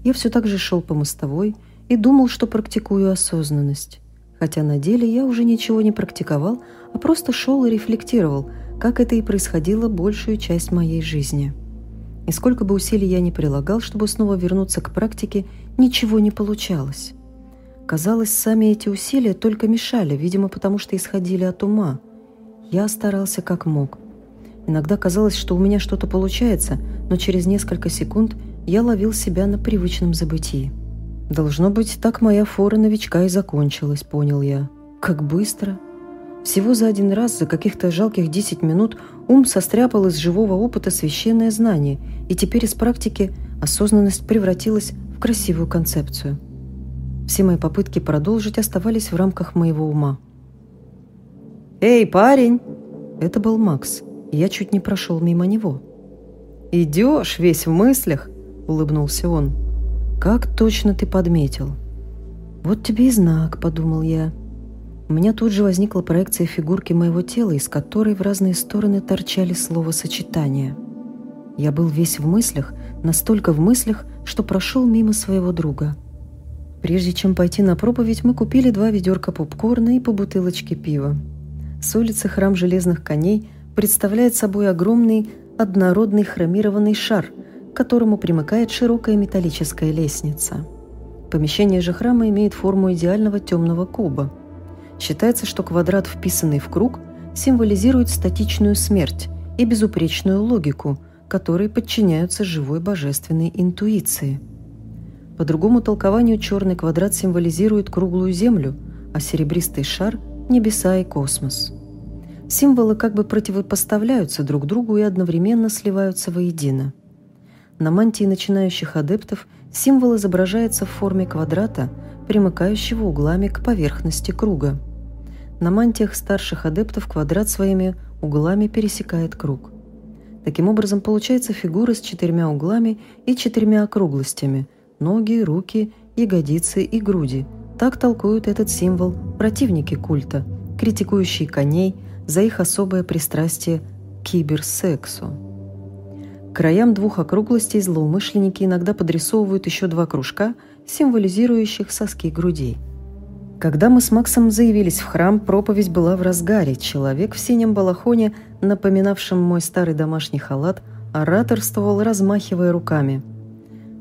Я все так же шел по мостовой и думал, что практикую осознанность. Хотя на деле я уже ничего не практиковал, а просто шел и рефлектировал, как это и происходило большую часть моей жизни. И сколько бы усилий я ни прилагал, чтобы снова вернуться к практике, ничего не получалось. Казалось, сами эти усилия только мешали, видимо, потому что исходили от ума – я старался как мог. Иногда казалось, что у меня что-то получается, но через несколько секунд я ловил себя на привычном забытии. Должно быть, так моя фора новичка и закончилась, понял я. Как быстро. Всего за один раз, за каких-то жалких 10 минут, ум состряпал из живого опыта священное знание, и теперь из практики осознанность превратилась в красивую концепцию. Все мои попытки продолжить оставались в рамках моего ума. «Эй, парень!» Это был Макс, и я чуть не прошел мимо него. «Идешь весь в мыслях?» – улыбнулся он. «Как точно ты подметил?» «Вот тебе и знак», – подумал я. У меня тут же возникла проекция фигурки моего тела, из которой в разные стороны торчали словосочетания. Я был весь в мыслях, настолько в мыслях, что прошел мимо своего друга. Прежде чем пойти на проповедь, мы купили два ведерка попкорна и по бутылочке пива. С улицы храм железных коней представляет собой огромный однородный хромированный шар, к которому примыкает широкая металлическая лестница. Помещение же храма имеет форму идеального темного куба – Считается, что квадрат, вписанный в круг, символизирует статичную смерть и безупречную логику, которые подчиняются живой божественной интуиции. По другому толкованию черный квадрат символизирует круглую Землю, а серебристый шар – небеса и космос. Символы как бы противопоставляются друг другу и одновременно сливаются воедино. На мантии начинающих адептов символ изображается в форме квадрата – примыкающего углами к поверхности круга. На мантиях старших адептов квадрат своими углами пересекает круг. Таким образом, получается фигура с четырьмя углами и четырьмя округлостями – ноги, руки, ягодицы и груди. Так толкуют этот символ противники культа, критикующие коней за их особое пристрастие к киберсексу. Краям двух округлостей злоумышленники иногда подрисовывают еще два кружка – символизирующих соски грудей. Когда мы с Максом заявились в храм, проповедь была в разгаре. Человек в синем балахоне, напоминавшем мой старый домашний халат, ораторствовал, размахивая руками.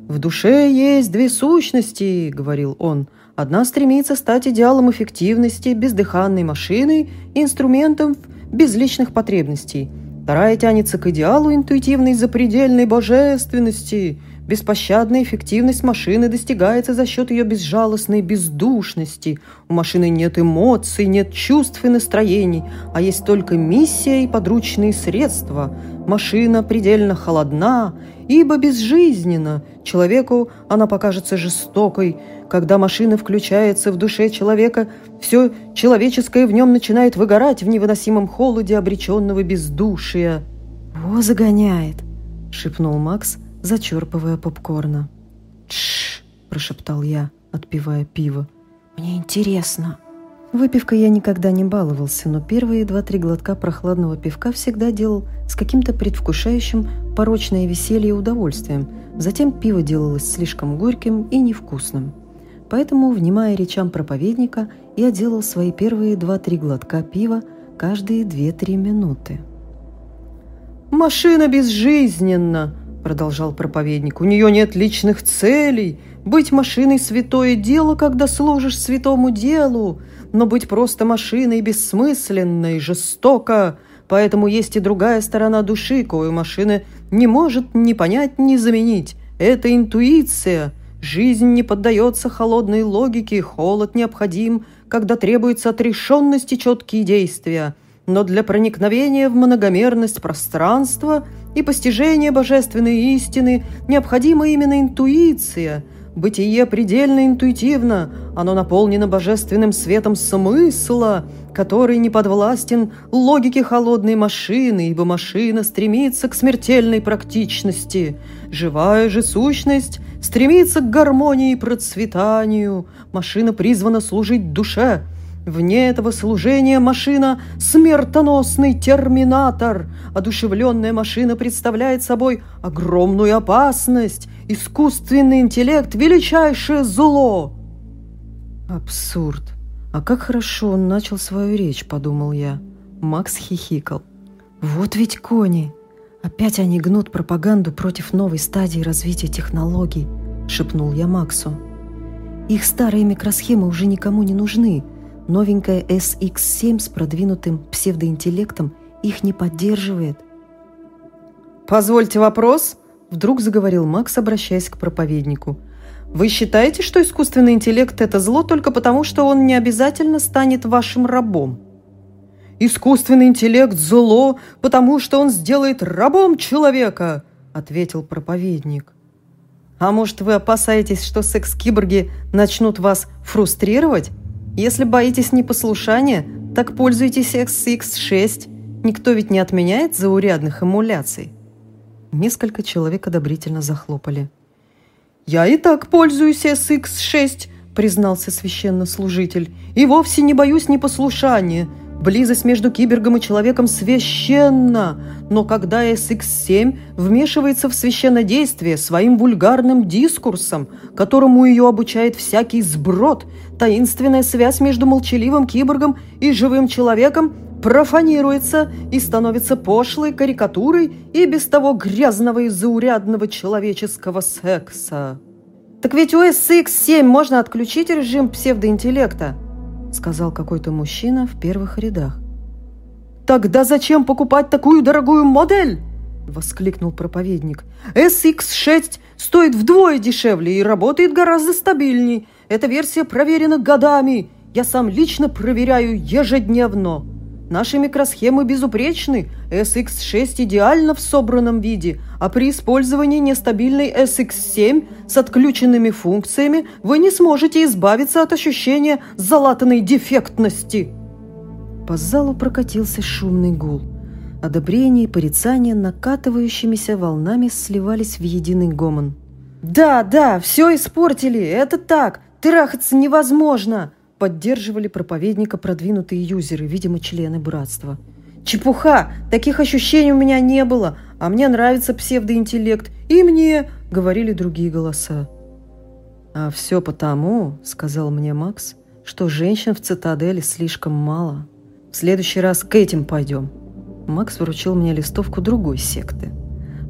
«В душе есть две сущности», — говорил он. «Одна стремится стать идеалом эффективности, бездыханной машиной, инструментом безличных потребностей. Вторая тянется к идеалу интуитивной запредельной божественности — Беспощадная эффективность машины достигается за счет ее безжалостной бездушности. У машины нет эмоций, нет чувств и настроений, а есть только миссия и подручные средства. Машина предельно холодна, ибо безжизненна. Человеку она покажется жестокой. Когда машина включается в душе человека, все человеческое в нем начинает выгорать в невыносимом холоде обреченного бездушия. «Во загоняет!» — шепнул Макс — зачерпывая попкорна. «Тш!» – прошептал я, отпивая пиво. «Мне интересно». Выпивкой я никогда не баловался, но первые два-три глотка прохладного пивка всегда делал с каким-то предвкушающим порочное веселье и удовольствием. Затем пиво делалось слишком горьким и невкусным. Поэтому, внимая речам проповедника, я делал свои первые два-три глотка пива каждые две-три минуты. «Машина безжизненна!» Продолжал проповедник, у нее нет личных целей. Быть машиной – святое дело, когда служишь святому делу, но быть просто машиной бессмысленно и жестоко. Поэтому есть и другая сторона души, кою машина не может ни понять, ни заменить. Это интуиция. Жизнь не поддается холодной логике, холод необходим, когда требуется отрешенность и четкие действия. Но для проникновения в многомерность пространства – и постижение божественной истины необходима именно интуиция. Бытие предельно интуитивно, оно наполнено божественным светом смысла, который не подвластен логике холодной машины, ибо машина стремится к смертельной практичности. Живая же сущность стремится к гармонии и процветанию. Машина призвана служить душе – Вне этого служения машина – смертоносный терминатор. Одушевленная машина представляет собой огромную опасность. Искусственный интеллект – величайшее зло. Абсурд. А как хорошо он начал свою речь, подумал я. Макс хихикал. Вот ведь кони. Опять они гнут пропаганду против новой стадии развития технологий, шепнул я Максу. Их старые микросхемы уже никому не нужны – Новенькая SX7 с продвинутым псевдоинтеллектом их не поддерживает. «Позвольте вопрос», – вдруг заговорил Макс, обращаясь к проповеднику. «Вы считаете, что искусственный интеллект – это зло только потому, что он не обязательно станет вашим рабом?» Искусственный интеллект – зло, потому что он сделает рабом человека», – ответил проповедник. «А может, вы опасаетесь, что секс-киборги начнут вас фрустрировать? Если боитесь непослушания, так пользуйтесь SX6. Никто ведь не отменяет заурядных эмуляций». Несколько человек одобрительно захлопали. «Я и так пользуюсь SX6», – признался священнослужитель. «И вовсе не боюсь непослушания. Близость между кибергом и человеком священна, но когда SX7 вмешивается в священнодействие своим вульгарным дискурсом, которому ее обучает всякий сброд, таинственная связь между молчаливым киборгом и живым человеком профанируется и становится пошлой карикатурой и без того грязного и заурядного человеческого секса. Так ведь у SX7 можно отключить режим псевдоинтеллекта – сказал какой-то мужчина в первых рядах. «Тогда зачем покупать такую дорогую модель?» – воскликнул проповедник. «SX6 стоит вдвое дешевле и работает гораздо стабильней. Эта версия проверена годами. Я сам лично проверяю ежедневно». Наши микросхемы безупречны, SX6 идеально в собранном виде, а при использовании нестабильной SX7 с отключенными функциями вы не сможете избавиться от ощущения залатанной дефектности. По залу прокатился шумный гул. Одобрение и порицание накатывающимися волнами сливались в единый гомон. «Да, да, все испортили, это так, трахаться невозможно!» Поддерживали проповедника продвинутые юзеры, видимо, члены братства. «Чепуха! Таких ощущений у меня не было, а мне нравится псевдоинтеллект, и мне!» — говорили другие голоса. «А все потому, — сказал мне Макс, — что женщин в цитадели слишком мало. В следующий раз к этим пойдем». Макс вручил мне листовку другой секты.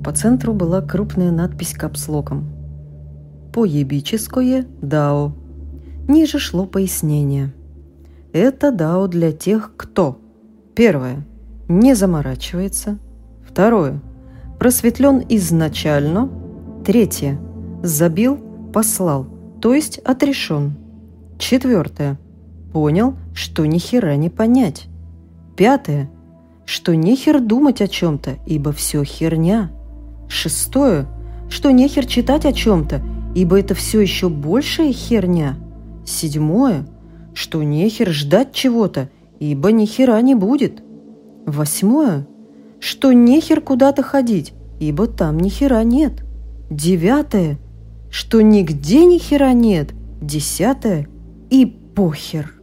По центру была крупная надпись капслоком. «Поебическое Дао». Ниже шло пояснение. Это дао для тех, кто Первое. Не заморачивается. Второе. Просветлен изначально. Третье. Забил, послал, то есть отрешен. Четвертое. Понял, что ни хера не понять. Пятое. Что нехер думать о чем-то, ибо все херня. Шестое. Что нехер читать о чем-то, ибо это все еще большая херня. Седьмое, что нехер ждать чего-то, ибо ни хера не будет. Восьмое, что нехер куда-то ходить, ибо там ни хера нет. Девятое, что нигде ни хера нет. Десятое и похер.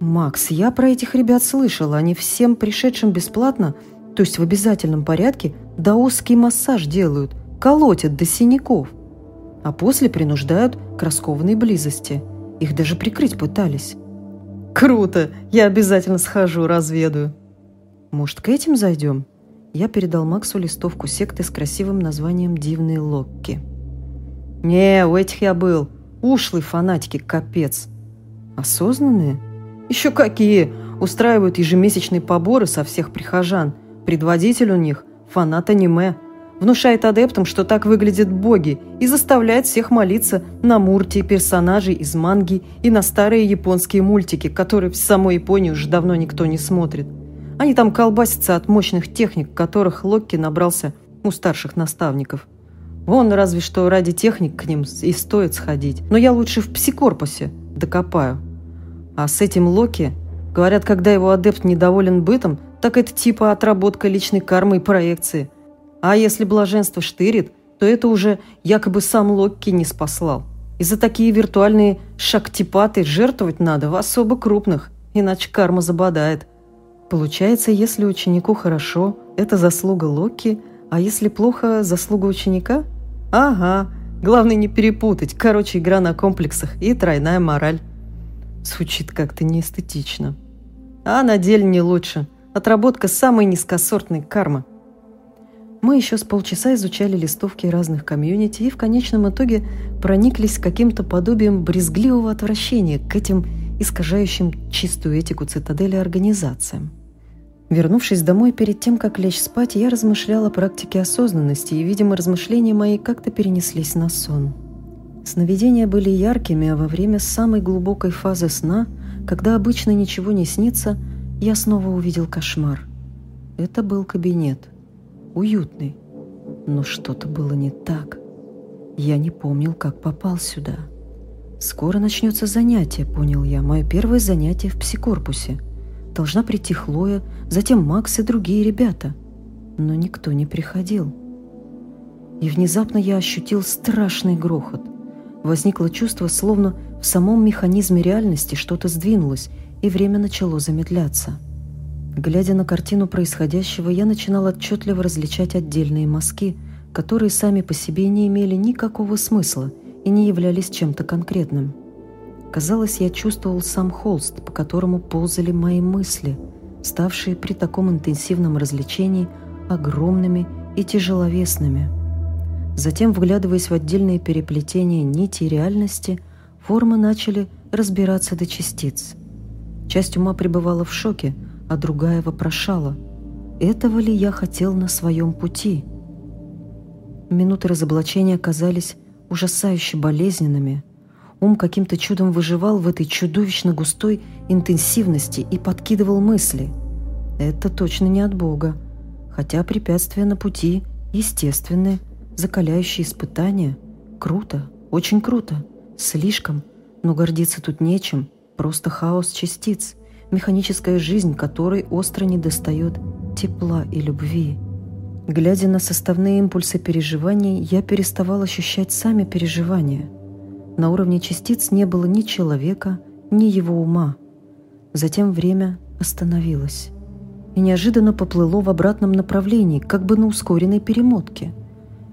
Макс, я про этих ребят слышал. Они всем пришедшим бесплатно, то есть в обязательном порядке, даосский массаж делают, колотят до синяков – а после принуждают к раскованной близости. Их даже прикрыть пытались. «Круто! Я обязательно схожу, разведаю». «Может, к этим зайдем?» Я передал Максу листовку секты с красивым названием «Дивные Локки». «Не, у этих я был. Ушлые фанатики, капец». «Осознанные?» «Еще какие! Устраивают ежемесячные поборы со всех прихожан. Предводитель у них – фанат аниме внушает адептам, что так выглядят боги, и заставляет всех молиться на мурти персонажей из манги и на старые японские мультики, которые в самой Японии уже давно никто не смотрит. Они там колбасятся от мощных техник, которых Локки набрался у старших наставников. Вон разве что ради техник к ним и стоит сходить. Но я лучше в псикорпусе докопаю. А с этим Локи, говорят, когда его адепт недоволен бытом, так это типа отработка личной кармы и проекции. А если блаженство штырит, то это уже якобы сам Локки не спаслал. И за такие виртуальные шактипаты жертвовать надо в особо крупных, иначе карма забодает. Получается, если ученику хорошо, это заслуга Локки, а если плохо, заслуга ученика? Ага, главное не перепутать. Короче, игра на комплексах и тройная мораль. Звучит как-то неэстетично. А на деле не лучше. Отработка самой низкосортной кармы – мы еще с полчаса изучали листовки разных комьюнити и в конечном итоге прониклись каким-то подобием брезгливого отвращения к этим искажающим чистую этику цитадели организациям. Вернувшись домой перед тем, как лечь спать, я размышляла о практике осознанности, и, видимо, размышления мои как-то перенеслись на сон. Сновидения были яркими, а во время самой глубокой фазы сна, когда обычно ничего не снится, я снова увидел кошмар. Это был кабинет. Уютный. Но что-то было не так. Я не помнил, как попал сюда. Скоро начнется занятие, понял я. Мое первое занятие в псикорпусе. Должна прийти Хлоя, затем Макс и другие ребята. Но никто не приходил. И внезапно я ощутил страшный грохот. Возникло чувство, словно в самом механизме реальности что-то сдвинулось, и время начало замедляться. Глядя на картину происходящего, я начинал отчетливо различать отдельные мазки, которые сами по себе не имели никакого смысла и не являлись чем-то конкретным. Казалось, я чувствовал сам холст, по которому ползали мои мысли, ставшие при таком интенсивном развлечении огромными и тяжеловесными. Затем, вглядываясь в отдельные переплетения нити реальности, формы начали разбираться до частиц – Часть ума пребывала в шоке, а другая вопрошала, этого ли я хотел на своем пути? Минуты разоблачения казались ужасающе болезненными. Ум каким-то чудом выживал в этой чудовищно густой интенсивности и подкидывал мысли. Это точно не от Бога, хотя препятствия на пути естественные, закаляющие испытания. Круто, очень круто, слишком, но гордиться тут нечем – Просто хаос частиц, механическая жизнь, которой остро недостает тепла и любви. Глядя на составные импульсы переживаний, я переставал ощущать сами переживания. На уровне частиц не было ни человека, ни его ума. Затем время остановилось и неожиданно поплыло в обратном направлении, как бы на ускоренной перемотке.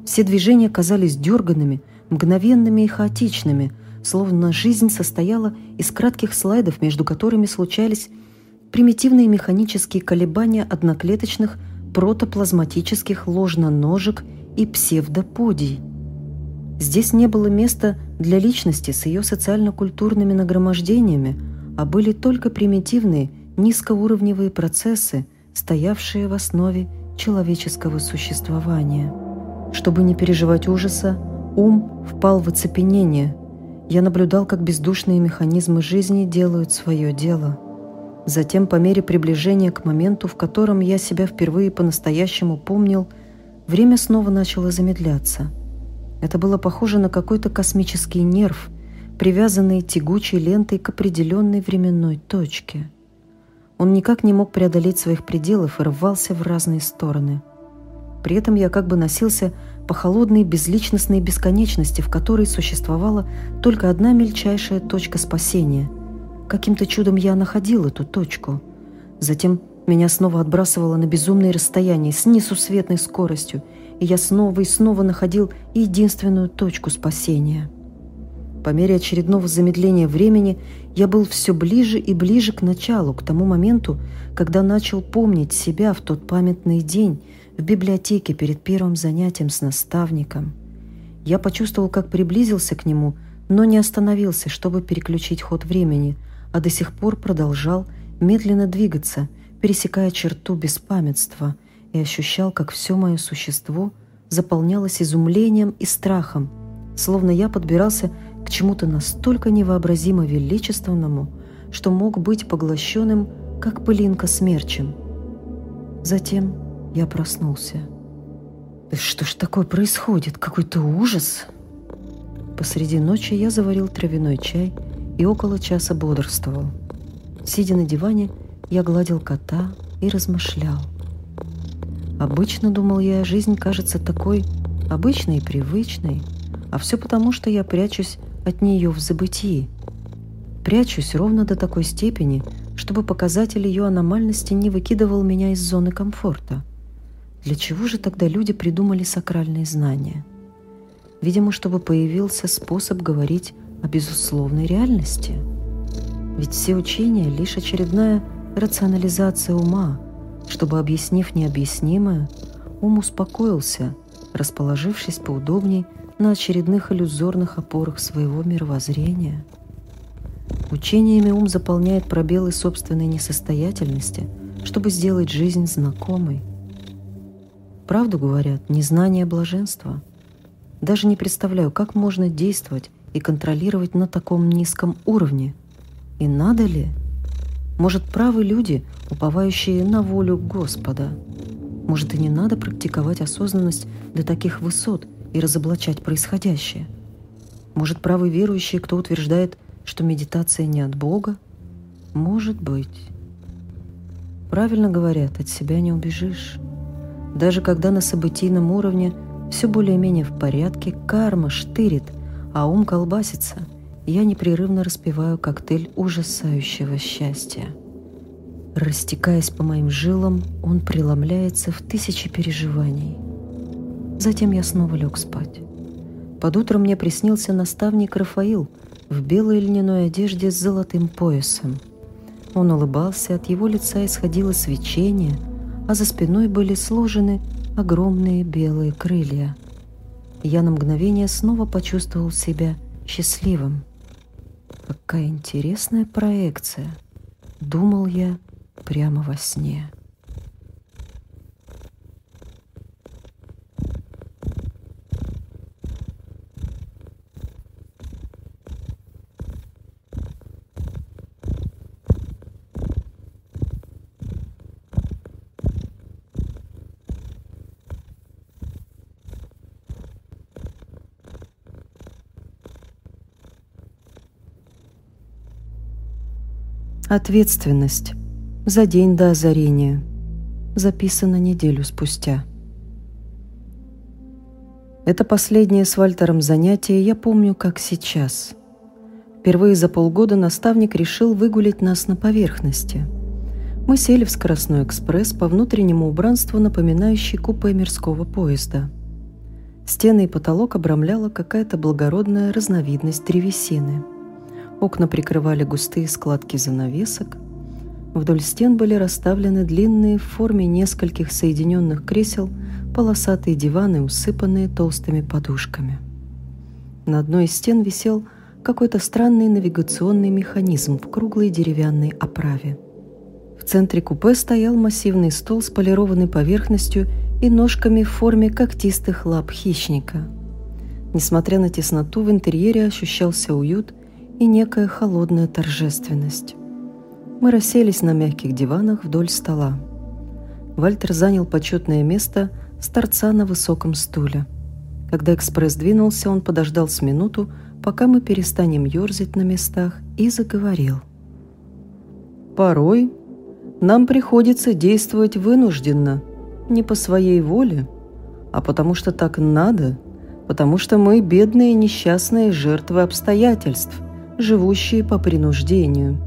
Все движения казались дерганными, мгновенными и хаотичными, словно жизнь состояла из кратких слайдов, между которыми случались примитивные механические колебания одноклеточных протоплазматических ложноножек и псевдоподий. Здесь не было места для личности с ее социально-культурными нагромождениями, а были только примитивные, низкоуровневые процессы, стоявшие в основе человеческого существования. Чтобы не переживать ужаса, ум впал в оцепенение – я наблюдал, как бездушные механизмы жизни делают свое дело. Затем, по мере приближения к моменту, в котором я себя впервые по-настоящему помнил, время снова начало замедляться. Это было похоже на какой-то космический нерв, привязанный тягучей лентой к определенной временной точке. Он никак не мог преодолеть своих пределов и рвался в разные стороны. При этом я как бы носился по холодной безличностной бесконечности, в которой существовала только одна мельчайшая точка спасения. Каким-то чудом я находил эту точку. Затем меня снова отбрасывало на безумные расстояния с несусветной скоростью, и я снова и снова находил единственную точку спасения. По мере очередного замедления времени я был все ближе и ближе к началу, к тому моменту, когда начал помнить себя в тот памятный день, в библиотеке перед первым занятием с наставником. Я почувствовал, как приблизился к нему, но не остановился, чтобы переключить ход времени, а до сих пор продолжал медленно двигаться, пересекая черту беспамятства, и ощущал, как все мое существо заполнялось изумлением и страхом, словно я подбирался к чему-то настолько невообразимо величественному, что мог быть поглощенным, как пылинка смерчем. Затем я проснулся. Что ж такое происходит? Какой-то ужас. Посреди ночи я заварил травяной чай и около часа бодрствовал. Сидя на диване, я гладил кота и размышлял. Обычно, думал я, жизнь кажется такой обычной и привычной, а все потому, что я прячусь от нее в забытии. Прячусь ровно до такой степени, чтобы показатель ее аномальности не выкидывал меня из зоны комфорта – для чего же тогда люди придумали сакральные знания? Видимо, чтобы появился способ говорить о безусловной реальности. Ведь все учения — лишь очередная рационализация ума, чтобы, объяснив необъяснимое, ум успокоился, расположившись поудобней на очередных иллюзорных опорах своего мировоззрения. Учениями ум заполняет пробелы собственной несостоятельности, чтобы сделать жизнь знакомой – Правду говорят, незнание блаженства. Даже не представляю, как можно действовать и контролировать на таком низком уровне. И надо ли? Может, правы люди, уповающие на волю Господа? Может, и не надо практиковать осознанность до таких высот и разоблачать происходящее? Может, правы верующие, кто утверждает, что медитация не от Бога? Может быть. Правильно говорят, от себя не убежишь. Даже когда на событийном уровне все более-менее в порядке, карма штырит, а ум колбасится – я непрерывно распиваю коктейль ужасающего счастья. Растекаясь по моим жилам, он преломляется в тысячи переживаний. Затем я снова лег спать. Под утро мне приснился наставник Рафаил в белой льняной одежде с золотым поясом. Он улыбался, от его лица исходило свечение, а за спиной были сложены огромные белые крылья. Я на мгновение снова почувствовал себя счастливым. Какая интересная проекция, думал я прямо во сне. Ответственность за день до озарения. Записано неделю спустя. Это последнее с Вальтером занятие я помню как сейчас. Впервые за полгода наставник решил выгулить нас на поверхности. Мы сели в скоростной экспресс по внутреннему убранству, напоминающий купе мирского поезда. Стены и потолок обрамляла какая-то благородная разновидность древесины – Окна прикрывали густые складки занавесок. Вдоль стен были расставлены длинные в форме нескольких соединенных кресел полосатые диваны, усыпанные толстыми подушками. На одной из стен висел какой-то странный навигационный механизм в круглой деревянной оправе. В центре купе стоял массивный стол с полированной поверхностью и ножками в форме когтистых лап хищника. Несмотря на тесноту, в интерьере ощущался уют и некая холодная торжественность. Мы расселись на мягких диванах вдоль стола. Вальтер занял почетное место с торца на высоком стуле. Когда экспресс двинулся, он подождал с минуту, пока мы перестанем ерзать на местах, и заговорил. «Порой нам приходится действовать вынужденно, не по своей воле, а потому что так надо, потому что мы бедные несчастные жертвы обстоятельств – живущие по принуждению.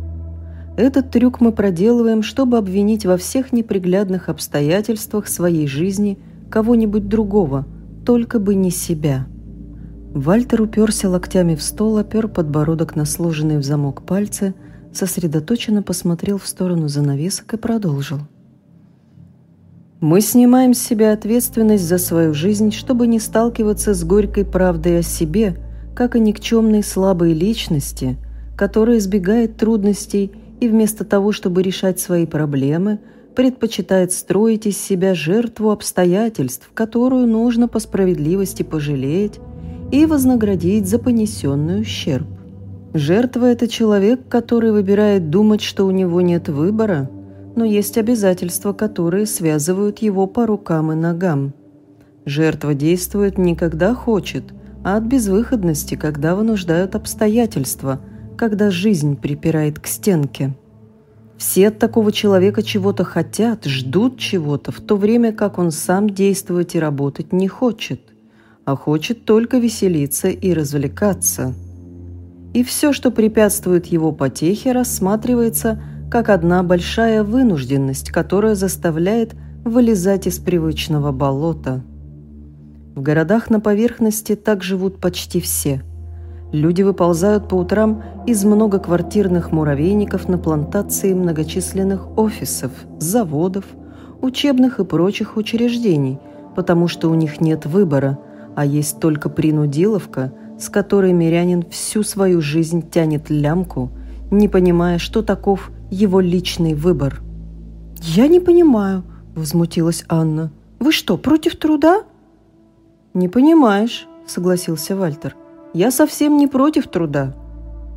Этот трюк мы проделываем, чтобы обвинить во всех неприглядных обстоятельствах своей жизни кого-нибудь другого, только бы не себя. Вальтер уперся локтями в стол, опер подбородок на сложенные в замок пальцы, сосредоточенно посмотрел в сторону занавесок и продолжил. Мы снимаем с себя ответственность за свою жизнь, чтобы не сталкиваться с горькой правдой о себе как и никчемной слабой личности, которая избегает трудностей и вместо того, чтобы решать свои проблемы, предпочитает строить из себя жертву обстоятельств, которую нужно по справедливости пожалеть и вознаградить за понесенный ущерб. Жертва – это человек, который выбирает думать, что у него нет выбора, но есть обязательства, которые связывают его по рукам и ногам. Жертва действует не когда хочет – а от безвыходности, когда вынуждают обстоятельства, когда жизнь припирает к стенке. Все от такого человека чего-то хотят, ждут чего-то, в то время как он сам действовать и работать не хочет, а хочет только веселиться и развлекаться. И все, что препятствует его потехе, рассматривается как одна большая вынужденность, которая заставляет вылезать из привычного болота – в городах на поверхности так живут почти все. Люди выползают по утрам из многоквартирных муравейников на плантации многочисленных офисов, заводов, учебных и прочих учреждений, потому что у них нет выбора, а есть только принудиловка, с которой мирянин всю свою жизнь тянет лямку, не понимая, что таков его личный выбор. «Я не понимаю», – возмутилась Анна. «Вы что, против труда?» «Не понимаешь», — согласился Вальтер. «Я совсем не против труда».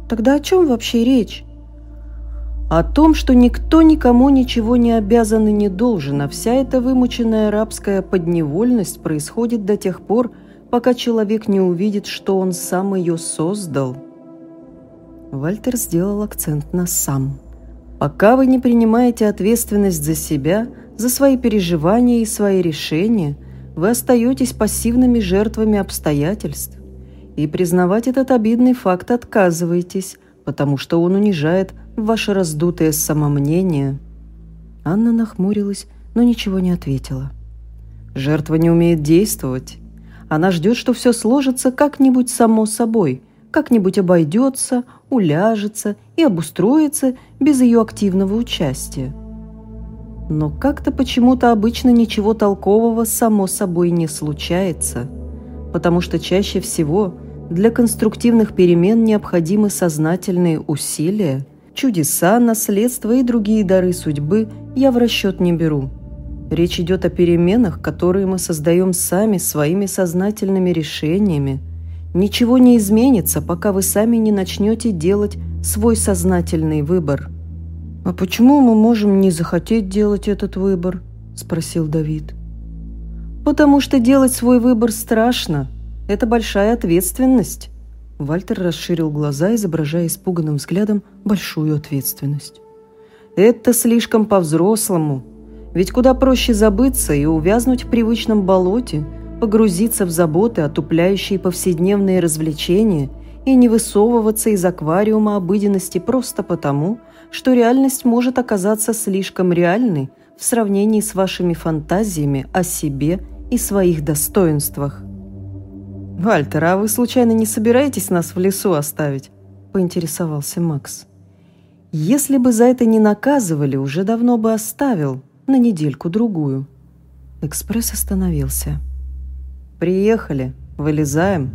«Тогда о чем вообще речь?» О том, что никто никому ничего не обязан и не должен, а вся эта вымученная рабская подневольность происходит до тех пор, пока человек не увидит, что он сам ее создал. Вальтер сделал акцент на «сам». Пока вы не принимаете ответственность за себя, за свои переживания и свои решения, вы остаетесь пассивными жертвами обстоятельств. И признавать этот обидный факт отказываетесь, потому что он унижает ваше раздутое самомнение». Анна нахмурилась, но ничего не ответила. Жертва не умеет действовать. Она ждет, что все сложится как-нибудь само собой, как-нибудь обойдется, уляжется и обустроится без ее активного участия. Но как-то почему-то обычно ничего толкового само собой не случается, потому что чаще всего – для конструктивных перемен необходимы сознательные усилия. Чудеса, наследство и другие дары судьбы я в расчет не беру. Речь идет о переменах, которые мы создаем сами своими сознательными решениями. Ничего не изменится, пока вы сами не начнете делать свой сознательный выбор. «А почему мы можем не захотеть делать этот выбор?» – спросил Давид. «Потому что делать свой выбор страшно», это большая ответственность». Вальтер расширил глаза, изображая испуганным взглядом большую ответственность. «Это слишком по-взрослому. Ведь куда проще забыться и увязнуть в привычном болоте, погрузиться в заботы, отупляющие повседневные развлечения и не высовываться из аквариума обыденности просто потому, что реальность может оказаться слишком реальной в сравнении с вашими фантазиями о себе и своих достоинствах. «Вальтер, а вы случайно не собираетесь нас в лесу оставить?» – поинтересовался Макс. «Если бы за это не наказывали, уже давно бы оставил на недельку-другую». Экспресс остановился. «Приехали. Вылезаем».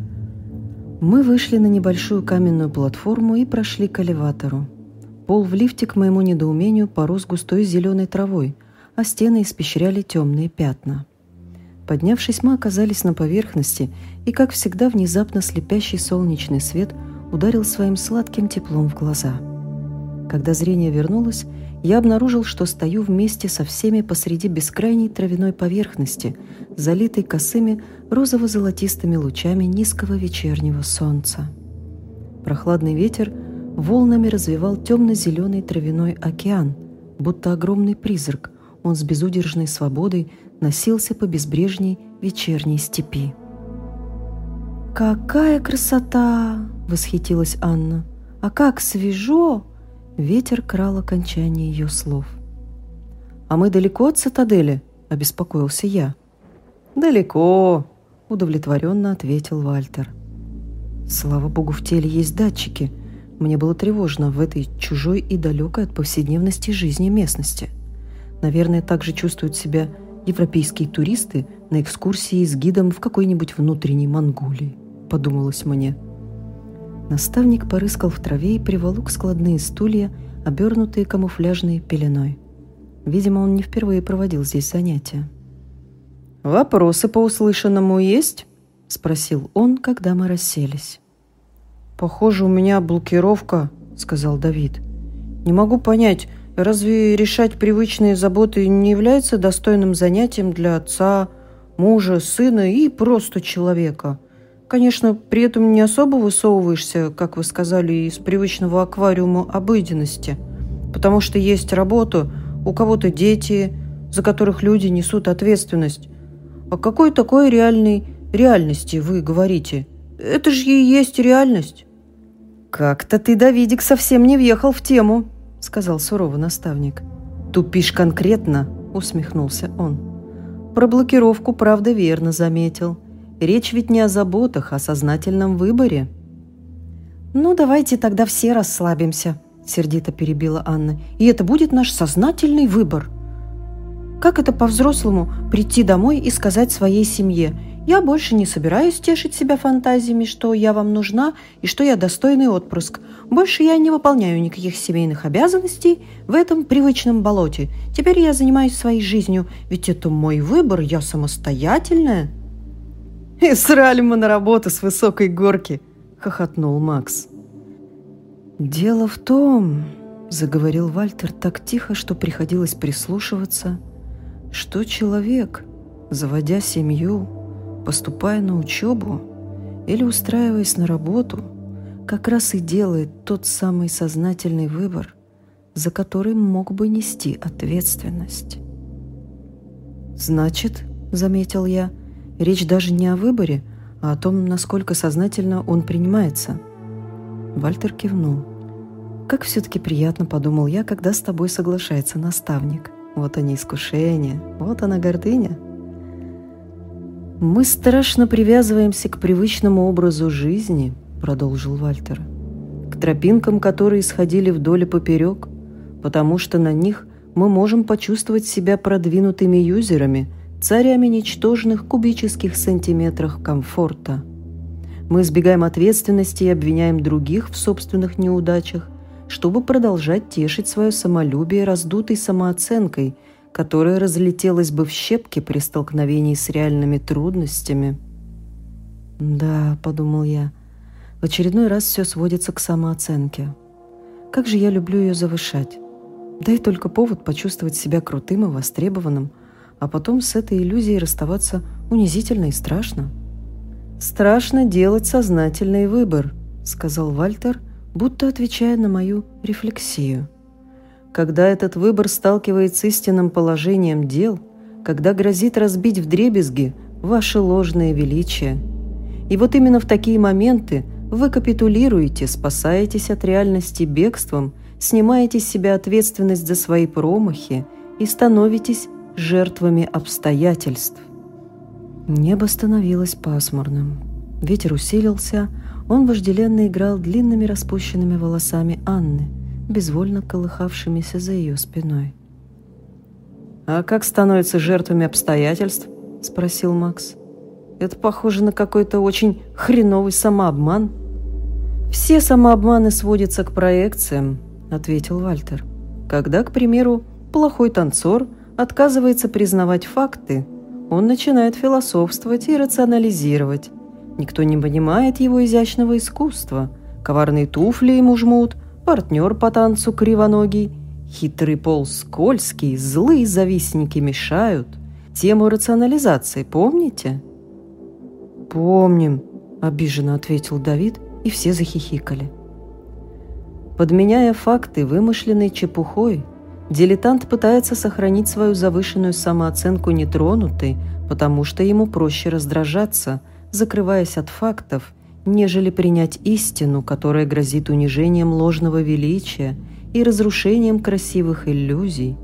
Мы вышли на небольшую каменную платформу и прошли к элеватору. Пол в лифте, к моему недоумению, порос густой зеленой травой, а стены испещряли темные пятна – Поднявшись, мы оказались на поверхности, и, как всегда, внезапно слепящий солнечный свет ударил своим сладким теплом в глаза. Когда зрение вернулось, я обнаружил, что стою вместе со всеми посреди бескрайней травяной поверхности, залитой косыми розово-золотистыми лучами низкого вечернего солнца. Прохладный ветер волнами развивал темно-зеленый травяной океан, будто огромный призрак. Он с безудержной свободой носился по безбрежней вечерней степи. «Какая красота!» — восхитилась Анна. «А как свежо!» Ветер крал окончание ее слов. «А мы далеко от цитадели?» — обеспокоился я. «Далеко!» — удовлетворенно ответил Вальтер. «Слава богу, в теле есть датчики. Мне было тревожно в этой чужой и далекой от повседневности жизни местности. Наверное, так же чувствуют себя европейские туристы на экскурсии с гидом в какой-нибудь внутренней Монголии, подумалось мне. Наставник порыскал в траве и приволок складные стулья, обернутые камуфляжной пеленой. Видимо, он не впервые проводил здесь занятия. «Вопросы по услышанному есть?» – спросил он, когда мы расселись. «Похоже, у меня блокировка», – сказал Давид. «Не могу понять, Разве решать привычные заботы не является достойным занятием для отца, мужа, сына и просто человека? Конечно, при этом не особо высовываешься, как вы сказали, из привычного аквариума обыденности, потому что есть работа, у кого-то дети, за которых люди несут ответственность. О какой такой реальной реальности вы говорите? Это же и есть реальность. Как-то ты, Давидик, совсем не въехал в тему, — сказал суровый наставник. «Тупишь конкретно», — усмехнулся он. «Про блокировку, правда, верно заметил. Речь ведь не о заботах, а о сознательном выборе». «Ну, давайте тогда все расслабимся», — сердито перебила Анна. «И это будет наш сознательный выбор». «Как это по-взрослому прийти домой и сказать своей семье – я больше не собираюсь тешить себя фантазиями, что я вам нужна и что я достойный отпрыск. Больше я не выполняю никаких семейных обязанностей в этом привычном болоте. Теперь я занимаюсь своей жизнью, ведь это мой выбор, я самостоятельная». «И срали мы на работу с высокой горки», — хохотнул Макс. «Дело в том...» заговорил Вальтер так тихо, что приходилось прислушиваться, что человек, заводя семью, поступая на учебу или устраиваясь на работу, как раз и делает тот самый сознательный выбор, за который мог бы нести ответственность. «Значит, — заметил я, — речь даже не о выборе, а о том, насколько сознательно он принимается». Вальтер кивнул. «Как все-таки приятно, — подумал я, — когда с тобой соглашается наставник. Вот они искушения, вот она гордыня». «Мы страшно привязываемся к привычному образу жизни», — продолжил Вальтер, «к тропинкам, которые исходили вдоль и поперек, потому что на них мы можем почувствовать себя продвинутыми юзерами, царями ничтожных кубических сантиметрах комфорта. Мы избегаем ответственности и обвиняем других в собственных неудачах, чтобы продолжать тешить свое самолюбие раздутой самооценкой, которая разлетелась бы в щепки при столкновении с реальными трудностями. «Да», — подумал я, — «в очередной раз все сводится к самооценке. Как же я люблю ее завышать. Дай только повод почувствовать себя крутым и востребованным, а потом с этой иллюзией расставаться унизительно и страшно. «Страшно делать сознательный выбор», — сказал Вальтер, будто отвечая на мою рефлексию. «Когда этот выбор сталкивается с истинным положением дел, когда грозит разбить вдребезги ваше ложное величие. И вот именно в такие моменты вы капитулируете, спасаетесь от реальности бегством снимаете с себя ответственность за свои промахи и становитесь жертвами обстоятельств. Небо становилось пасмурным. Ветер усилился, он вожделенно играл длинными распущенными волосами Анны, безвольно колыхавшимися за ее спиной. «А как становятся жертвами обстоятельств?» – спросил Макс. «Это похоже на какой-то очень хреновый самообман». «Все самообманы сводятся к проекциям», ответил Вальтер. Когда, к примеру, плохой танцор отказывается признавать факты, он начинает философствовать и рационализировать. Никто не понимает его изящного искусства. Коварные туфли ему жмут, партнер по танцу кривоногий, хитрый пол скользкий, злые завистники мешают. Тему рационализации помните? «Помним», – обиженно ответил Давид, и все захихикали. Подменяя факты вымышленной чепухой, дилетант пытается сохранить свою завышенную самооценку нетронутой, потому что ему проще раздражаться, закрываясь от фактов, нежели принять истину, которая грозит унижением ложного величия и разрушением красивых иллюзий.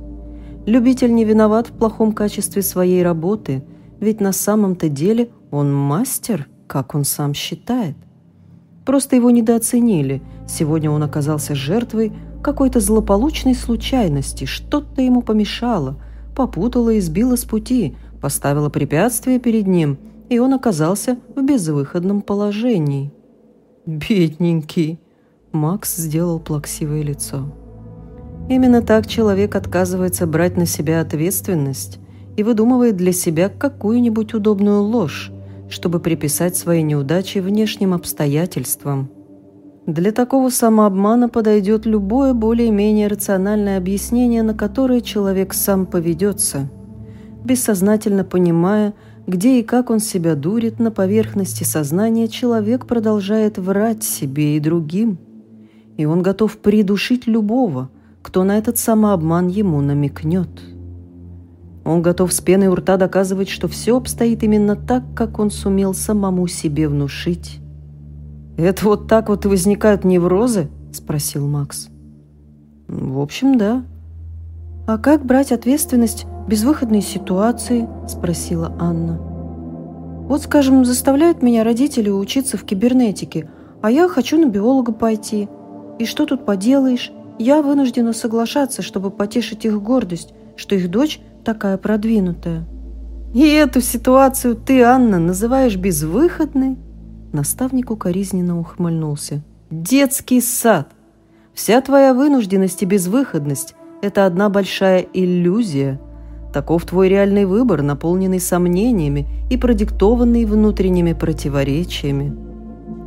Любитель не виноват в плохом качестве своей работы, ведь на самом-то деле он мастер, как он сам считает. Просто его недооценили. Сегодня он оказался жертвой какой-то злополучной случайности. Что-то ему помешало, попутало и сбило с пути, поставило препятствие перед ним, и он оказался в безвыходном положении. «Бедненький!» Макс сделал плаксивое лицо. Именно так человек отказывается брать на себя ответственность и выдумывает для себя какую-нибудь удобную ложь, чтобы приписать свои неудачи внешним обстоятельствам. Для такого самообмана подойдет любое более-менее рациональное объяснение, на которое человек сам поведется, бессознательно понимая, где и как он себя дурит, на поверхности сознания человек продолжает врать себе и другим. И он готов придушить любого, кто на этот самообман ему намекнет. Он готов с пеной у рта доказывать, что все обстоит именно так, как он сумел самому себе внушить. «Это вот так вот и возникают неврозы?» – спросил Макс. «В общем, да». «А как брать ответственность в безвыходной ситуации?» – спросила Анна. «Вот, скажем, заставляют меня родители учиться в кибернетике, а я хочу на биолога пойти. И что тут поделаешь? Я вынуждена соглашаться, чтобы потешить их гордость, что их дочь такая продвинутая. И эту ситуацию ты, Анна, называешь безвыходной? Наставник укоризненно ухмыльнулся. Детский сад. Вся твоя вынужденность и безвыходность – это одна большая иллюзия. Таков твой реальный выбор, наполненный сомнениями и продиктованный внутренними противоречиями.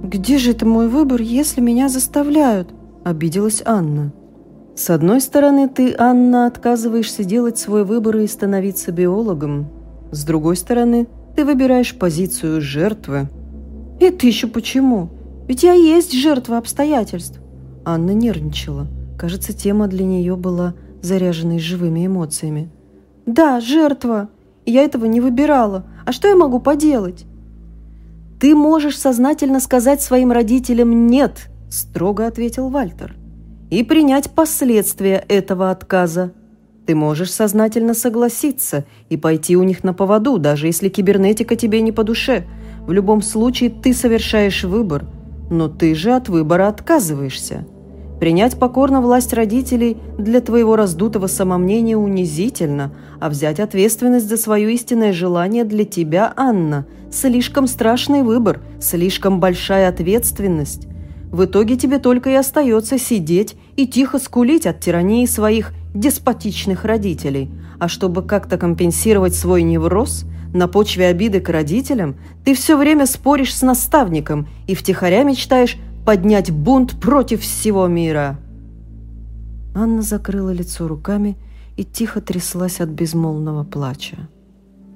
«Где же это мой выбор, если меня заставляют?» – обиделась Анна. С одной стороны, ты, Анна, отказываешься делать свой выбор и становиться биологом. С другой стороны, ты выбираешь позицию жертвы. Это еще почему? Ведь я есть жертва обстоятельств. Анна нервничала. Кажется, тема для нее была заряженной живыми эмоциями. «Да, жертва. Я этого не выбирала. А что я могу поделать?» «Ты можешь сознательно сказать своим родителям «нет», – строго ответил Вальтер, «и принять последствия этого отказа. Ты можешь сознательно согласиться и пойти у них на поводу, даже если кибернетика тебе не по душе. В любом случае ты совершаешь выбор, но ты же от выбора отказываешься». Принять покорно власть родителей для твоего раздутого самомнения унизительно, а взять ответственность за свое истинное желание для тебя, Анна, слишком страшный выбор, слишком большая ответственность. В итоге тебе только и остается сидеть и тихо скулить от тирании своих деспотичных родителей. А чтобы как-то компенсировать свой невроз, на почве обиды к родителям, ты все время споришь с наставником и втихаря мечтаешь поднять бунт против всего мира. Анна закрыла лицо руками и тихо тряслась от безмолвного плача.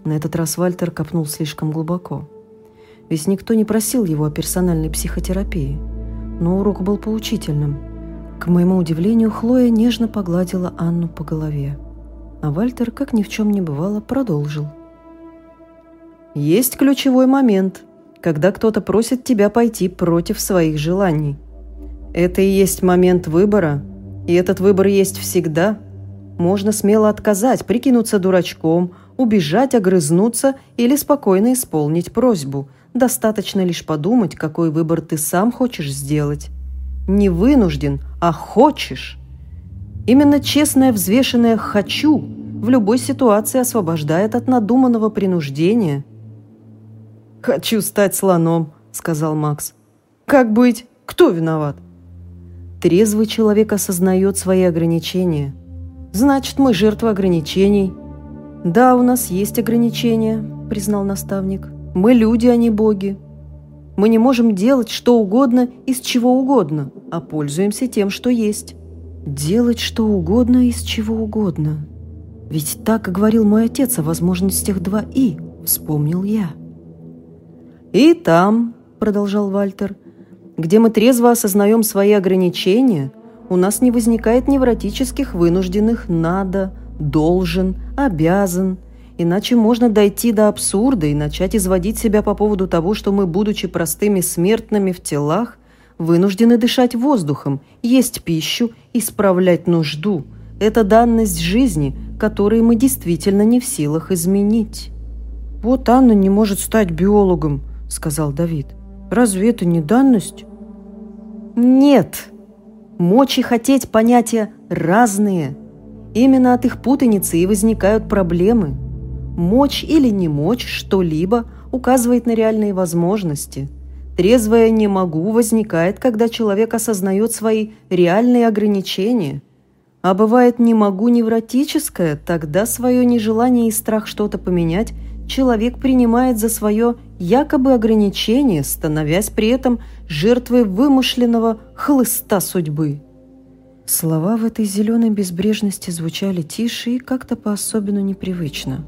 На этот раз Вальтер копнул слишком глубоко. Ведь никто не просил его о персональной психотерапии. Но урок был поучительным. К моему удивлению, Хлоя нежно погладила Анну по голове. А Вальтер, как ни в чем не бывало, продолжил. «Есть ключевой момент – когда кто-то просит тебя пойти против своих желаний. Это и есть момент выбора, и этот выбор есть всегда. Можно смело отказать, прикинуться дурачком, убежать, огрызнуться или спокойно исполнить просьбу. Достаточно лишь подумать, какой выбор ты сам хочешь сделать. Не вынужден, а хочешь. Именно честное взвешенное «хочу» в любой ситуации освобождает от надуманного принуждения – «Хочу стать слоном», — сказал Макс. «Как быть? Кто виноват?» Трезвый человек осознает свои ограничения. «Значит, мы жертва ограничений». «Да, у нас есть ограничения», — признал наставник. «Мы люди, а не боги. Мы не можем делать что угодно из чего угодно, а пользуемся тем, что есть». «Делать что угодно из чего угодно». Ведь так и говорил мой отец о возможностях 2И, вспомнил я. «И там», — продолжал Вальтер, — «где мы трезво осознаем свои ограничения, у нас не возникает невротических вынужденных «надо», «должен», «обязан», Иначе можно дойти до абсурда и начать изводить себя по поводу того, что мы, будучи простыми смертными в телах, вынуждены дышать воздухом, есть пищу, исправлять нужду. Это данность жизни, которую мы действительно не в силах изменить. Вот Анна не может стать биологом, – сказал Давид. «Разве это не данность?» «Нет. И хотеть понятия разные. Именно от их путаницы и возникают проблемы. Мочь или не мочь что-либо указывает на реальные возможности. Трезвое «не могу» возникает, когда человек осознает свои реальные ограничения. А бывает «не могу» невротическое, тогда свое нежелание и страх что-то поменять человек принимает за свое якобы ограничение, становясь при этом жертвой вымышленного хлыста судьбы. Слова в этой зеленой безбрежности звучали тише и как-то по-особенно непривычно,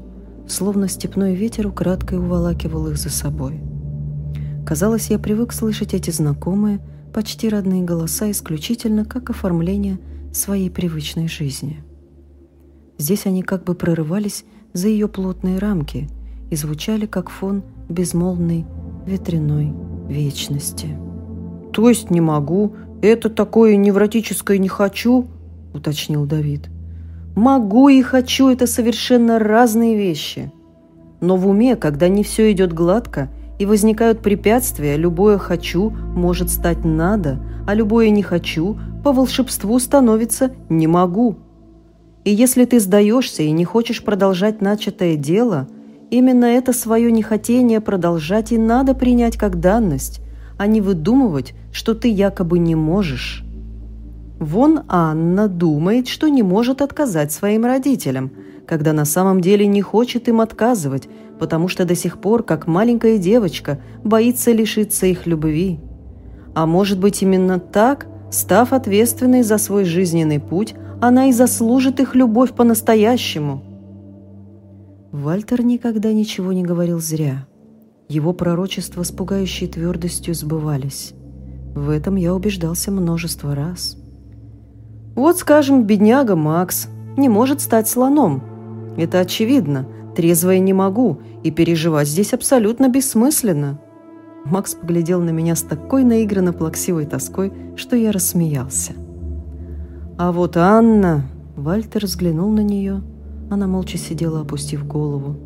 словно степной ветер украдкой уволакивал их за собой. Казалось, я привык слышать эти знакомые, почти родные голоса исключительно как оформление своей привычной жизни. Здесь они как бы прорывались за ее плотные рамки и звучали как фон безмолвной ветряной вечности. «То есть не могу? Это такое невротическое не хочу?» – уточнил Давид. «Могу и хочу – это совершенно разные вещи. Но в уме, когда не все идет гладко и возникают препятствия, любое «хочу» может стать «надо», а любое «не хочу» по волшебству становится «не могу». И если ты сдаешься и не хочешь продолжать начатое дело – Именно это свое нехотение продолжать и надо принять как данность, а не выдумывать, что ты якобы не можешь. Вон Анна думает, что не может отказать своим родителям, когда на самом деле не хочет им отказывать, потому что до сих пор, как маленькая девочка, боится лишиться их любви. А может быть именно так Став ответственной за свой жизненный путь, она и заслужит их любовь по-настоящему. Вальтер никогда ничего не говорил зря. Его пророчества с пугающей твердостью сбывались. В этом я убеждался множество раз. Вот, скажем, бедняга Макс не может стать слоном. Это очевидно. Трезво я не могу, и переживать здесь абсолютно бессмысленно. Макс поглядел на меня с такой наигранно плаксивой тоской, что я рассмеялся. А вот Анна... Вальтер взглянул на нее. Она молча сидела, опустив голову.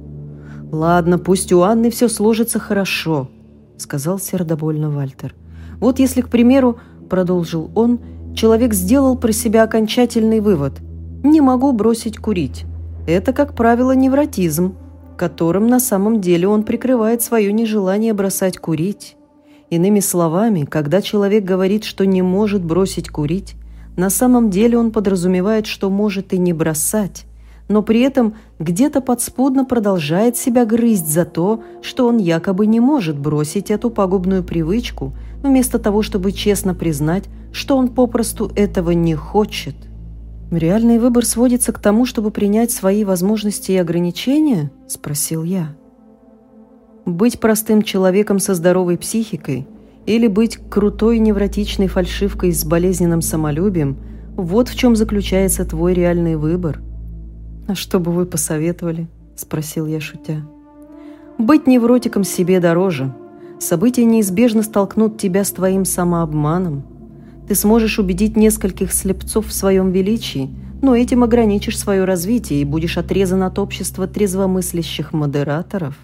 «Ладно, пусть у Анны все сложится хорошо», — сказал сердобольно Вальтер. «Вот если, к примеру, — продолжил он, — человек сделал про себя окончательный вывод. Не могу бросить курить. Это, как правило, невротизм которым на самом деле он прикрывает свое нежелание бросать курить. Иными словами, когда человек говорит, что не может бросить курить, на самом деле он подразумевает, что может и не бросать, но при этом где-то подспудно продолжает себя грызть за то, что он якобы не может бросить эту пагубную привычку, вместо того, чтобы честно признать, что он попросту этого не хочет – «Реальный выбор сводится к тому, чтобы принять свои возможности и ограничения?» – спросил я. «Быть простым человеком со здоровой психикой или быть крутой невротичной фальшивкой с болезненным самолюбием – вот в чем заключается твой реальный выбор». «А что бы вы посоветовали?» – спросил я, шутя. «Быть невротиком себе дороже. События неизбежно столкнут тебя с твоим самообманом. Ты сможешь убедить нескольких слепцов в своем величии, но этим ограничишь свое развитие и будешь отрезан от общества трезвомыслящих модераторов.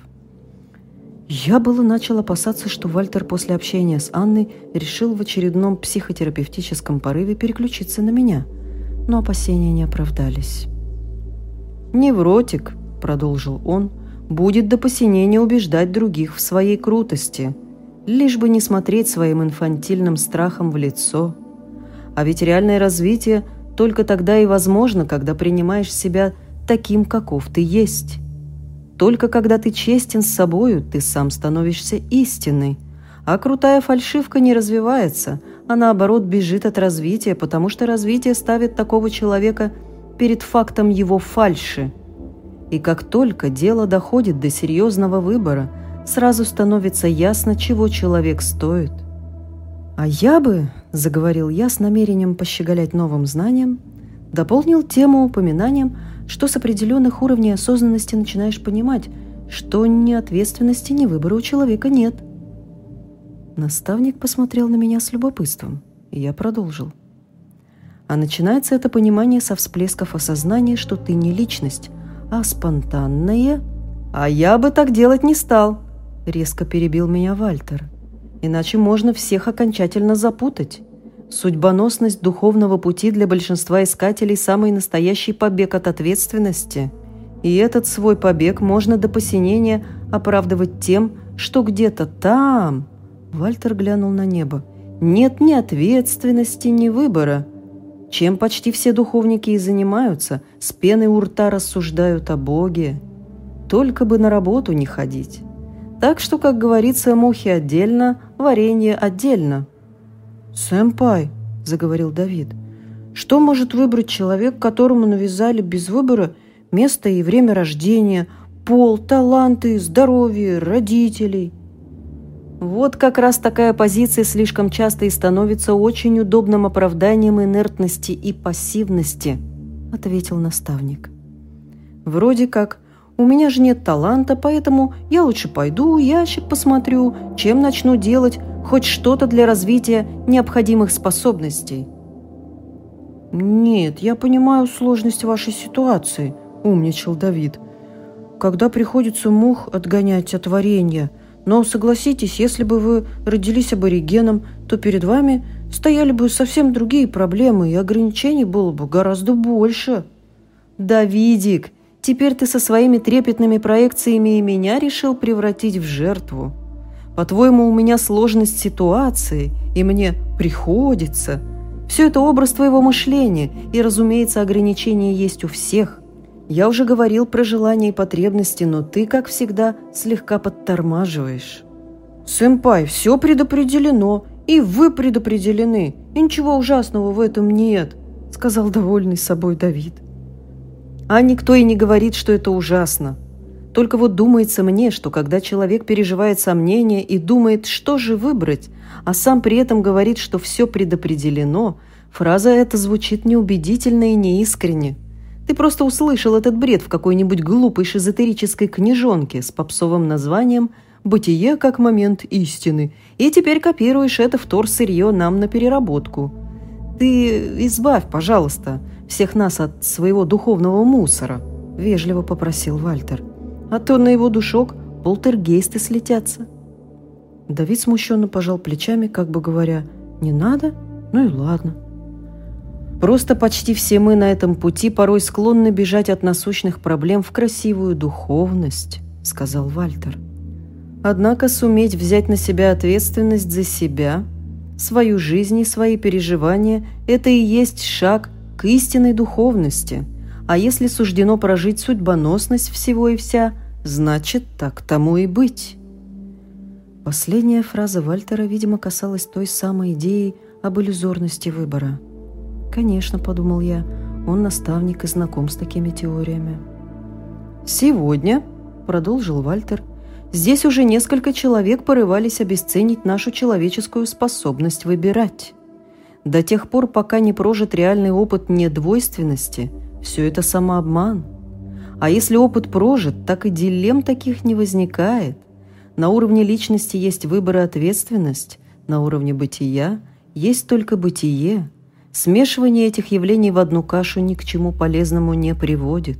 Я было начал опасаться, что Вальтер после общения с Анной решил в очередном психотерапевтическом порыве переключиться на меня, но опасения не оправдались. «Невротик», — продолжил он, — «будет до посинения убеждать других в своей крутости — лишь бы не смотреть своим инфантильным страхом в лицо. А ведь реальное развитие только тогда и возможно, когда принимаешь себя таким, каков ты есть. Только когда ты честен с собою, ты сам становишься истинной. А крутая фальшивка не развивается, а наоборот бежит от развития, потому что развитие ставит такого человека перед фактом его фальши. И как только дело доходит до серьезного выбора – сразу становится ясно, чего человек стоит. «А я бы», — заговорил я с намерением пощеголять новым знанием, дополнил тему упоминанием, что с определенных уровней осознанности начинаешь понимать, что ни ответственности, ни выбора у человека нет. Наставник посмотрел на меня с любопытством, и я продолжил. А начинается это понимание со всплесков осознания, что ты не личность, а спонтанное. А я бы так делать не стал, Резко перебил меня Вальтер. Иначе можно всех окончательно запутать. Судьбоносность духовного пути для большинства искателей – самый настоящий побег от ответственности. И этот свой побег можно до посинения оправдывать тем, что где-то там… Вальтер глянул на небо. Нет ни ответственности, ни выбора. Чем почти все духовники и занимаются, с пеной у рта рассуждают о Боге. Только бы на работу не ходить. Так что, как говорится, мухи отдельно, варенье отдельно. «Сэмпай», — заговорил Давид, — «что может выбрать человек, которому навязали без выбора место и время рождения, пол, таланты, здоровье, родителей?» Вот как раз такая позиция слишком часто и становится очень удобным оправданием инертности и пассивности, ответил наставник. Вроде как у меня же нет таланта, поэтому я лучше пойду, ящик посмотрю, чем начну делать хоть что-то для развития необходимых способностей. «Нет, я понимаю сложность вашей ситуации», – умничал Давид. «Когда приходится мух отгонять от варенья, но согласитесь, если бы вы родились аборигеном, то перед вами стояли бы совсем другие проблемы, и ограничений было бы гораздо больше». «Давидик, Теперь ты со своими трепетными проекциями и меня решил превратить в жертву. По-твоему, у меня сложность ситуации, и мне приходится. Все это образ твоего мышления, и, разумеется, ограничения есть у всех. Я уже говорил про желания и потребности, но ты, как всегда, слегка подтормаживаешь. «Сэмпай, все предопределено, И вы предопределены. И ничего ужасного в этом нет», — сказал довольный собой Давид. А никто и не говорит, что это ужасно. Только вот думается мне, что когда человек переживает сомнения и думает, что же выбрать, а сам при этом говорит, что все предопределено, фраза эта звучит неубедительно и неискренне. Ты просто услышал этот бред в какой-нибудь глупой шизотерической книжонке с попсовым названием «Бытие как момент истины», и теперь копируешь это втор-сырье нам на переработку. Ты избавь, пожалуйста, всех нас от своего духовного мусора», – вежливо попросил Вальтер. «А то на его душок полтергейсты слетятся». Давид смущенно пожал плечами, как бы говоря, «Не надо? Ну и ладно». Просто почти все мы на этом пути порой склонны бежать от насущных проблем в красивую духовность, сказал Вальтер. Однако суметь взять на себя ответственность за себя, свою жизнь и свои переживания – это и есть шаг к истинной духовности. А если суждено прожить судьбоносность всего и вся, значит, так тому и быть. Последняя фраза Вальтера, видимо, касалась той самой идеи об иллюзорности выбора. «Конечно», — подумал я, — «он наставник и знаком с такими теориями». «Сегодня», — продолжил Вальтер, — «здесь уже несколько человек порывались обесценить нашу человеческую способность выбирать. До тех пор, пока не прожит реальный опыт недвойственности, все это самообман. А если опыт прожит, так и дилемм таких не возникает. На уровне личности есть выбор и ответственность, на уровне бытия есть только бытие. Смешивание этих явлений в одну кашу ни к чему полезному не приводит.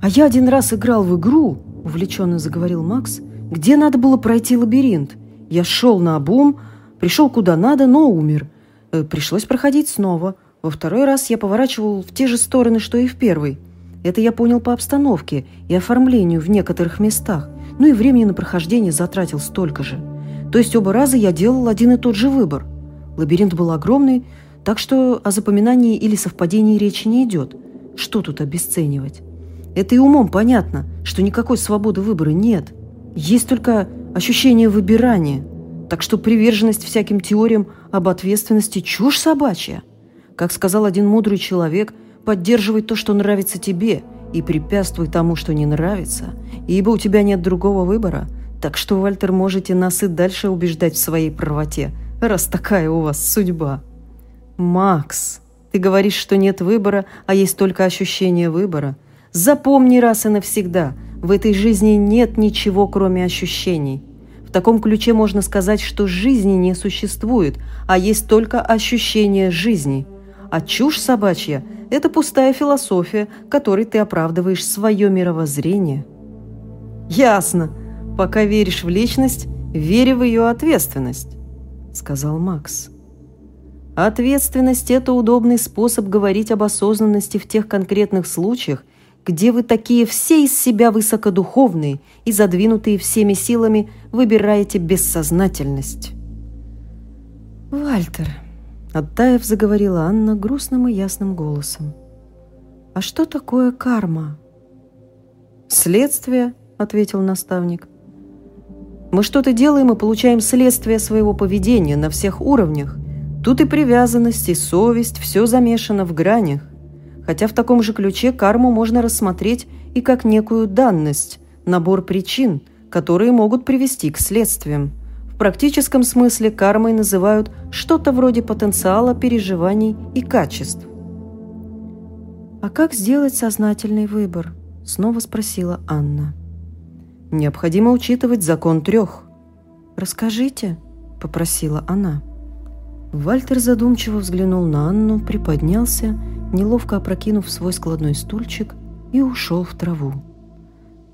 «А я один раз играл в игру», — увлеченно заговорил Макс, «где надо было пройти лабиринт. Я шел на обум, пришел куда надо, но умер. Э, пришлось проходить снова. Во второй раз я поворачивал в те же стороны, что и в первый. Это я понял по обстановке и оформлению в некоторых местах. Ну и времени на прохождение затратил столько же. То есть оба раза я делал один и тот же выбор. Лабиринт был огромный, так что о запоминании или совпадении речи не идет. Что тут обесценивать? Это и умом понятно, что никакой свободы выбора нет. Есть только ощущение выбирания – так что приверженность всяким теориям об ответственности – чушь собачья. Как сказал один мудрый человек, поддерживай то, что нравится тебе, и препятствуй тому, что не нравится, ибо у тебя нет другого выбора. Так что, Вальтер, можете нас и дальше убеждать в своей правоте, раз такая у вас судьба. Макс, ты говоришь, что нет выбора, а есть только ощущение выбора. Запомни раз и навсегда, в этой жизни нет ничего, кроме ощущений – в таком ключе можно сказать, что жизни не существует, а есть только ощущение жизни. А чушь собачья – это пустая философия, которой ты оправдываешь свое мировоззрение. «Ясно. Пока веришь в личность, верь в ее ответственность», – сказал Макс. Ответственность – это удобный способ говорить об осознанности в тех конкретных случаях, где вы такие все из себя высокодуховные и задвинутые всеми силами выбираете бессознательность. «Вальтер», — оттаив заговорила Анна грустным и ясным голосом, «а что такое карма?» «Следствие», — ответил наставник. «Мы что-то делаем и получаем следствие своего поведения на всех уровнях. Тут и привязанность, и совесть, все замешано в гранях хотя в таком же ключе карму можно рассмотреть и как некую данность, набор причин, которые могут привести к следствиям. В практическом смысле кармой называют что-то вроде потенциала переживаний и качеств. «А как сделать сознательный выбор?» – снова спросила Анна. «Необходимо учитывать закон трех». «Расскажите», – попросила она. Вальтер задумчиво взглянул на Анну, приподнялся неловко опрокинув свой складной стульчик, и ушел в траву.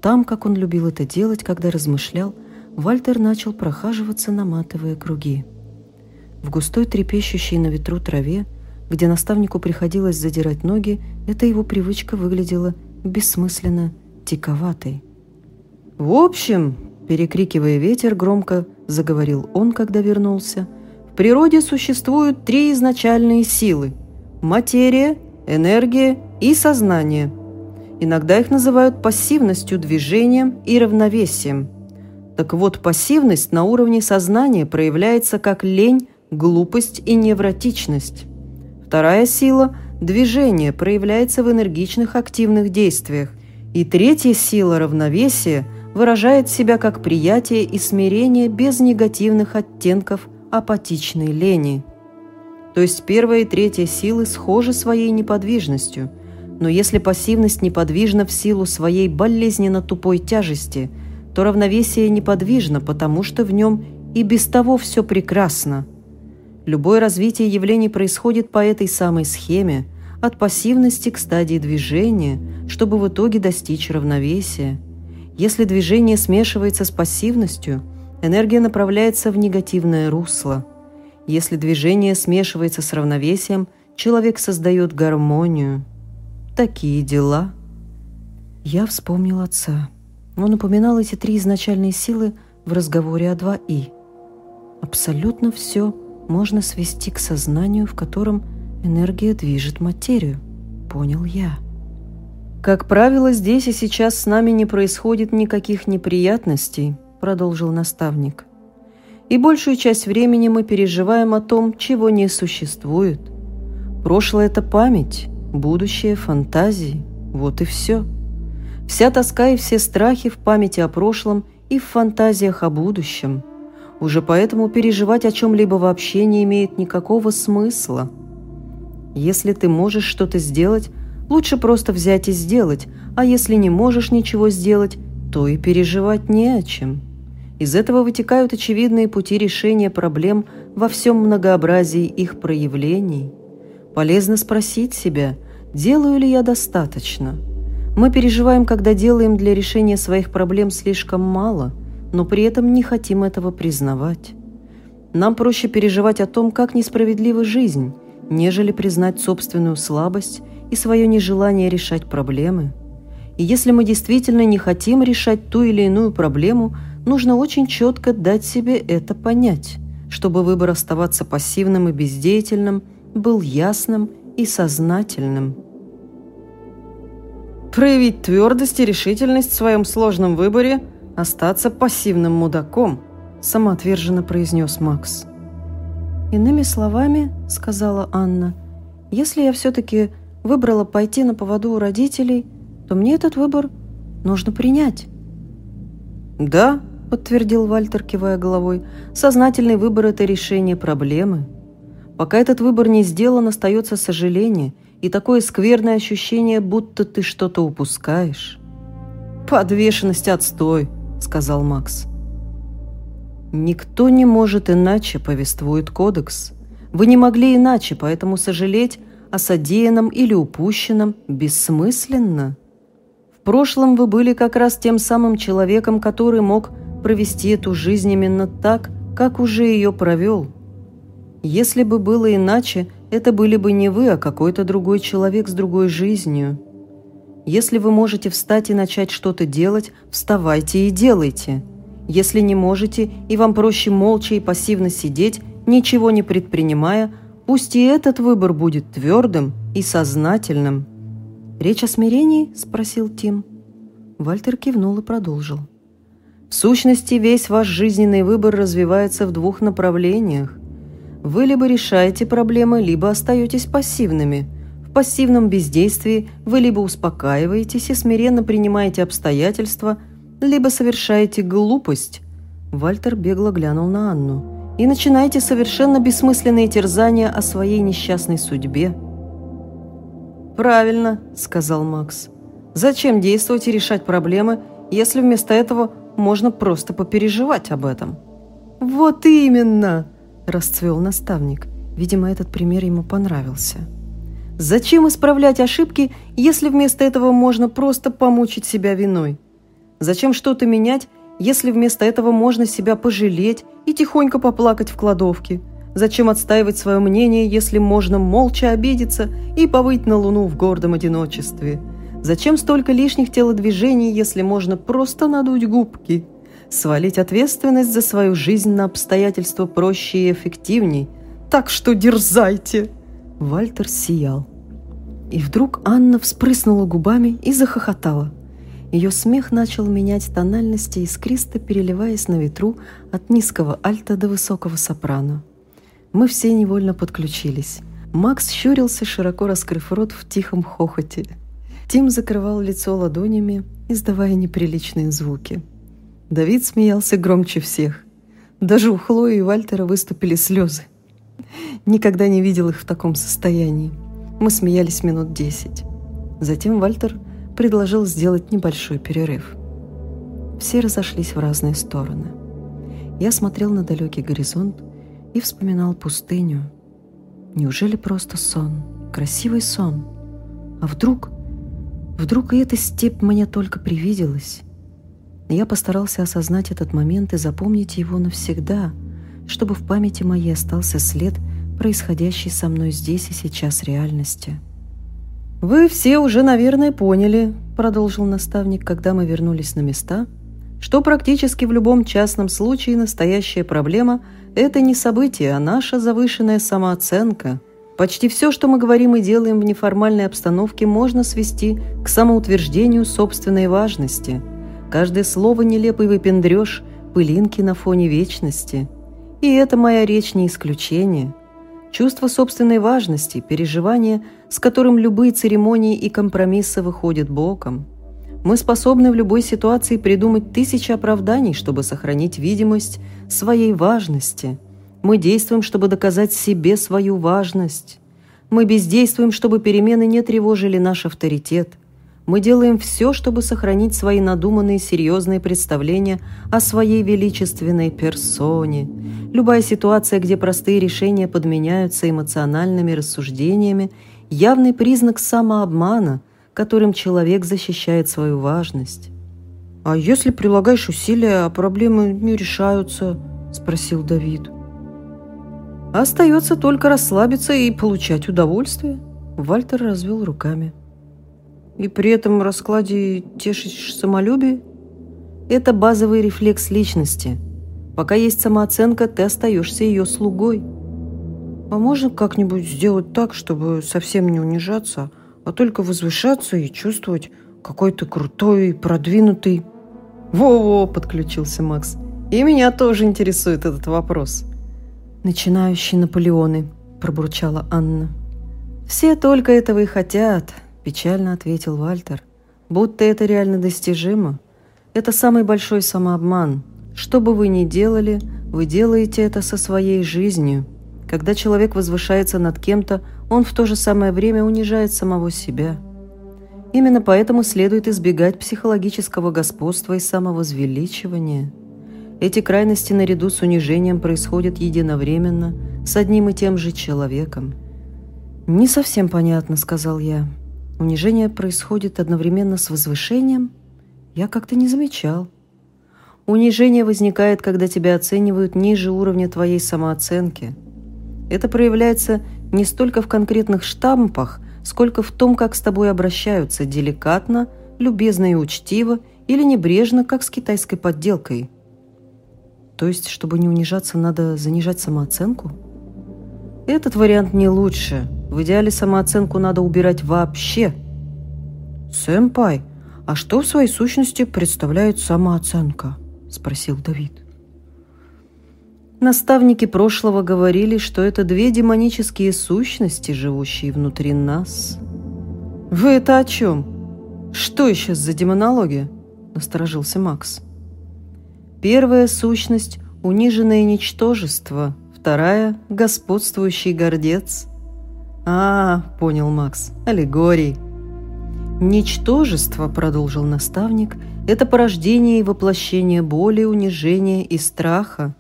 Там, как он любил это делать, когда размышлял, Вальтер начал прохаживаться, наматывая круги. В густой трепещущей на ветру траве, где наставнику приходилось задирать ноги, эта его привычка выглядела бессмысленно диковатой. «В общем», – перекрикивая ветер, громко заговорил он, когда вернулся, – «в природе существуют три изначальные силы – материя, энергия и сознание. Иногда их называют пассивностью, движением и равновесием. Так вот, пассивность на уровне сознания проявляется как лень, глупость и невротичность. Вторая сила – движение проявляется в энергичных активных действиях. И третья сила – равновесие – выражает себя как приятие и смирение без негативных оттенков апатичной лени. То есть первая и третья силы схожи своей неподвижностью, но если пассивность неподвижна в силу своей болезненно тупой тяжести, то равновесие неподвижно, потому что в нем и без того все прекрасно. Любое развитие явлений происходит по этой самой схеме, от пассивности к стадии движения, чтобы в итоге достичь равновесия – если движение смешивается с пассивностью, энергия направляется в негативное русло. Если движение смешивается с равновесием, человек создает гармонию. Такие дела. Я вспомнил отца. Он упоминал эти три изначальные силы в разговоре о 2И. Абсолютно все можно свести к сознанию, в котором энергия движет материю. Понял я. «Как правило, здесь и сейчас с нами не происходит никаких неприятностей», – продолжил наставник. «И большую часть времени мы переживаем о том, чего не существует. Прошлое – это память, будущее – фантазии. Вот и все. Вся тоска и все страхи в памяти о прошлом и в фантазиях о будущем. Уже поэтому переживать о чем-либо вообще не имеет никакого смысла. Если ты можешь что-то сделать, Лучше просто взять и сделать, а если не можешь ничего сделать, то и переживать не о чем. Из этого вытекают очевидные пути решения проблем во всем многообразии их проявлений. Полезно спросить себя, делаю ли я достаточно. Мы переживаем, когда делаем для решения своих проблем слишком мало, но при этом не хотим этого признавать. Нам проще переживать о том, как несправедлива жизнь, нежели признать собственную слабость и свое нежелание решать проблемы. И если мы действительно не хотим решать ту или иную проблему, нужно очень четко дать себе это понять, чтобы выбор оставаться пассивным и бездеятельным был ясным и сознательным. Проявить твердость и решительность в своем сложном выборе – остаться пассивным мудаком, самоотверженно произнес Макс. «Иными словами, — сказала Анна, — если я все-таки выбрала пойти на поводу у родителей, то мне этот выбор нужно принять. «Да», — подтвердил Вальтер, кивая головой, — «сознательный выбор — это решение проблемы. Пока этот выбор не сделан, остается сожаление и такое скверное ощущение, будто ты что-то упускаешь». «Подвешенность отстой», — сказал Макс. «Никто не может иначе», — повествует кодекс. «Вы не могли иначе, поэтому сожалеть о содеянном или упущенном бессмысленно. В прошлом вы были как раз тем самым человеком, который мог провести эту жизнь именно так, как уже ее провел. Если бы было иначе, это были бы не вы, а какой-то другой человек с другой жизнью. Если вы можете встать и начать что-то делать, вставайте и делайте. Если не можете, и вам проще молча и пассивно сидеть, ничего не предпринимая – Пусть и этот выбор будет твердым и сознательным. «Речь о смирении?» – спросил Тим. Вальтер кивнул и продолжил. В сущности, весь ваш жизненный выбор развивается в двух направлениях. Вы либо решаете проблемы, либо остаетесь пассивными. В пассивном бездействии вы либо успокаиваетесь и смиренно принимаете обстоятельства, либо совершаете глупость. Вальтер бегло глянул на Анну и начинаете совершенно бессмысленные терзания о своей несчастной судьбе. «Правильно», — сказал Макс. «Зачем действовать и решать проблемы, если вместо этого можно просто попереживать об этом?» «Вот именно!» – расцвел наставник. Видимо, этот пример ему понравился. «Зачем исправлять ошибки, если вместо этого можно просто помучить себя виной? Зачем что-то менять, если вместо этого можно себя пожалеть и тихонько поплакать в кладовке? Зачем отстаивать свое мнение, если можно молча обидеться и повыть на луну в гордом одиночестве? Зачем столько лишних телодвижений, если можно просто надуть губки? Свалить ответственность за свою жизнь на обстоятельства проще и эффективней. Так что дерзайте!» Вальтер сиял. И вдруг Анна вспрыснула губами и захохотала. Ее смех начал менять тональности, искристо переливаясь на ветру от низкого альта до высокого сопрано. Мы все невольно подключились. Макс щурился, широко раскрыв рот в тихом хохоте. Тим закрывал лицо ладонями, издавая неприличные звуки. Давид смеялся громче всех. Даже у Хлои и Вальтера выступили слезы. Никогда не видел их в таком состоянии. Мы смеялись минут десять. Затем Вальтер предложил сделать небольшой перерыв. Все разошлись в разные стороны. Я смотрел на далекий горизонт и вспоминал пустыню. Неужели просто сон? Красивый сон? А вдруг... Вдруг и эта степь мне только привиделась? Я постарался осознать этот момент и запомнить его навсегда, чтобы в памяти моей остался след происходящей со мной здесь и сейчас реальности. «Вы все уже, наверное, поняли», — продолжил наставник, когда мы вернулись на места, что практически в любом частном случае настоящая проблема — это не событие, а наша завышенная самооценка. Почти все, что мы говорим и делаем в неформальной обстановке, можно свести к самоутверждению собственной важности. Каждое слово — нелепый выпендреж, пылинки на фоне вечности. И это моя речь не исключение. Чувство собственной важности, переживание, с которым любые церемонии и компромиссы выходят боком. Мы способны в любой ситуации придумать тысячи оправданий, чтобы сохранить видимость своей важности. Мы действуем, чтобы доказать себе свою важность. Мы бездействуем, чтобы перемены не тревожили наш авторитет – мы делаем все, чтобы сохранить свои надуманные серьезные представления о своей величественной персоне. Любая ситуация, где простые решения подменяются эмоциональными рассуждениями, явный признак самообмана, которым человек защищает свою важность. «А если прилагаешь усилия, а проблемы не решаются?» – спросил Давид. «Остается только расслабиться и получать удовольствие», – Вальтер развел руками и при этом раскладе тешишь самолюбие? Это базовый рефлекс личности. Пока есть самооценка, ты остаешься ее слугой. А можно как-нибудь сделать так, чтобы совсем не унижаться, а только возвышаться и чувствовать, какой ты крутой и продвинутый? Во-во, подключился Макс. И меня тоже интересует этот вопрос. Начинающие Наполеоны, пробурчала Анна. Все только этого и хотят, Печально ответил Вальтер. Будто это реально достижимо. Это самый большой самообман. Что бы вы ни делали, вы делаете это со своей жизнью. Когда человек возвышается над кем-то, он в то же самое время унижает самого себя. Именно поэтому следует избегать психологического господства и самовозвеличивания. Эти крайности наряду с унижением происходят единовременно с одним и тем же человеком. «Не совсем понятно», — сказал я. Унижение происходит одновременно с возвышением? Я как-то не замечал. Унижение возникает, когда тебя оценивают ниже уровня твоей самооценки. Это проявляется не столько в конкретных штампах, сколько в том, как с тобой обращаются деликатно, любезно и учтиво или небрежно, как с китайской подделкой. То есть, чтобы не унижаться, надо занижать самооценку? Этот вариант не лучше – в идеале самооценку надо убирать вообще. «Сэмпай, а что в своей сущности представляет самооценка?» – спросил Давид. Наставники прошлого говорили, что это две демонические сущности, живущие внутри нас. «Вы это о чем? Что еще за демонология?» – насторожился Макс. «Первая сущность – униженное ничтожество, вторая – господствующий гордец, «А, — понял Макс, — аллегорий». «Ничтожество, — продолжил наставник, — это порождение и воплощение боли, унижения и страха.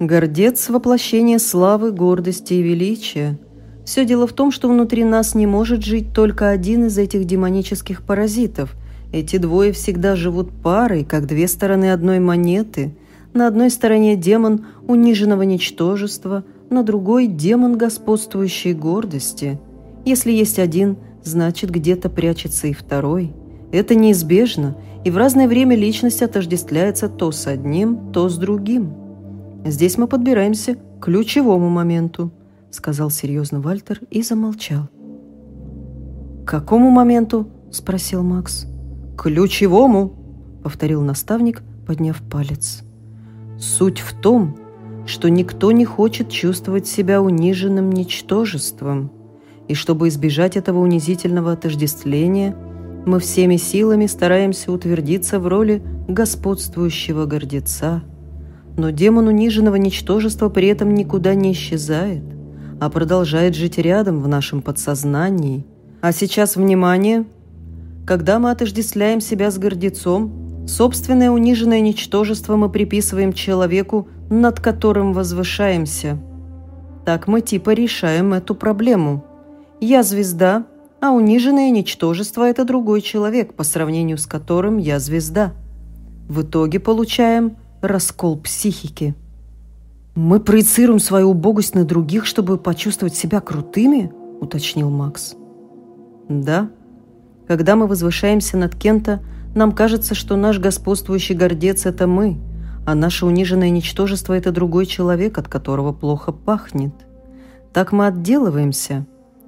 Гордец — воплощение славы, гордости и величия. Все дело в том, что внутри нас не может жить только один из этих демонических паразитов. Эти двое всегда живут парой, как две стороны одной монеты. На одной стороне демон униженного ничтожества — на другой – демон господствующей гордости. Если есть один, значит, где-то прячется и второй. Это неизбежно, и в разное время личность отождествляется то с одним, то с другим. Здесь мы подбираемся к ключевому моменту, сказал серьезно Вальтер и замолчал. «К какому моменту?» – спросил Макс. Ключевому», — повторил наставник, подняв палец. «Суть в том, что никто не хочет чувствовать себя униженным ничтожеством, и чтобы избежать этого унизительного отождествления, мы всеми силами стараемся утвердиться в роли господствующего гордеца. Но демон униженного ничтожества при этом никуда не исчезает, а продолжает жить рядом в нашем подсознании. А сейчас внимание! Когда мы отождествляем себя с гордецом, собственное униженное ничтожество мы приписываем человеку, над которым возвышаемся. Так мы типа решаем эту проблему. Я звезда, а униженное ничтожество – это другой человек, по сравнению с которым я звезда. В итоге получаем раскол психики. «Мы проецируем свою убогость на других, чтобы почувствовать себя крутыми?» – уточнил Макс. «Да. Когда мы возвышаемся над кем-то, нам кажется, что наш господствующий гордец – это мы – а наше униженное ничтожество – это другой человек, от которого плохо пахнет. Так мы отделываемся.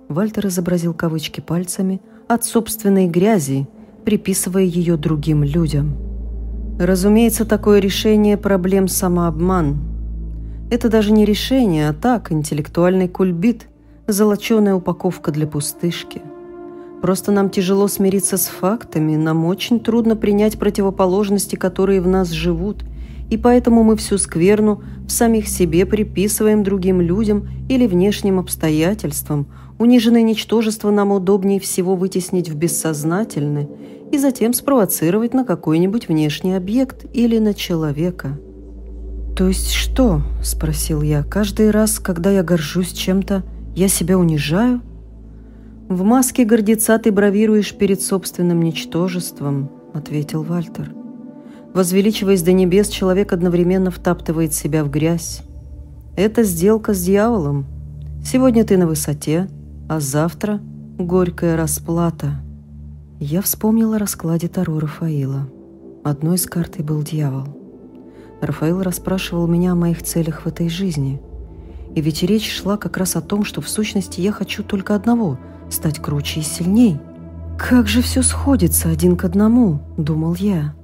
Вальтер изобразил кавычки пальцами от собственной грязи, приписывая ее другим людям. Разумеется, такое решение проблем самообман. Это даже не решение, а так, интеллектуальный кульбит, золоченая упаковка для пустышки. Просто нам тяжело смириться с фактами, нам очень трудно принять противоположности, которые в нас живут – и поэтому мы всю скверну в самих себе приписываем другим людям или внешним обстоятельствам. Униженное ничтожество нам удобнее всего вытеснить в бессознательное и затем спровоцировать на какой-нибудь внешний объект или на человека. «То есть что?» – спросил я. «Каждый раз, когда я горжусь чем-то, я себя унижаю?» «В маске гордеца ты бравируешь перед собственным ничтожеством», – ответил Вальтер. Возвеличиваясь до небес, человек одновременно втаптывает себя в грязь. Это сделка с дьяволом. Сегодня ты на высоте, а завтра — горькая расплата. Я вспомнила о раскладе Таро Рафаила. Одной из карт был дьявол. Рафаил расспрашивал меня о моих целях в этой жизни. И ведь речь шла как раз о том, что в сущности я хочу только одного — стать круче и сильней. «Как же все сходится один к одному», — думал я.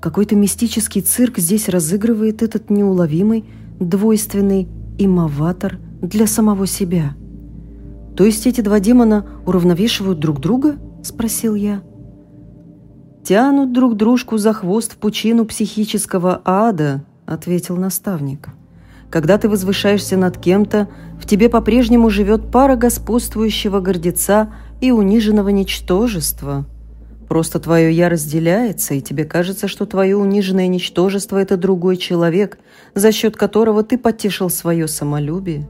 Какой-то мистический цирк здесь разыгрывает этот неуловимый, двойственный имоватор для самого себя. «То есть эти два демона уравновешивают друг друга?» – спросил я. «Тянут друг дружку за хвост в пучину психического ада», – ответил наставник. «Когда ты возвышаешься над кем-то, в тебе по-прежнему живет пара господствующего гордеца и униженного ничтожества». Просто твое «я» разделяется, и тебе кажется, что твое униженное ничтожество – это другой человек, за счет которого ты потешил свое самолюбие.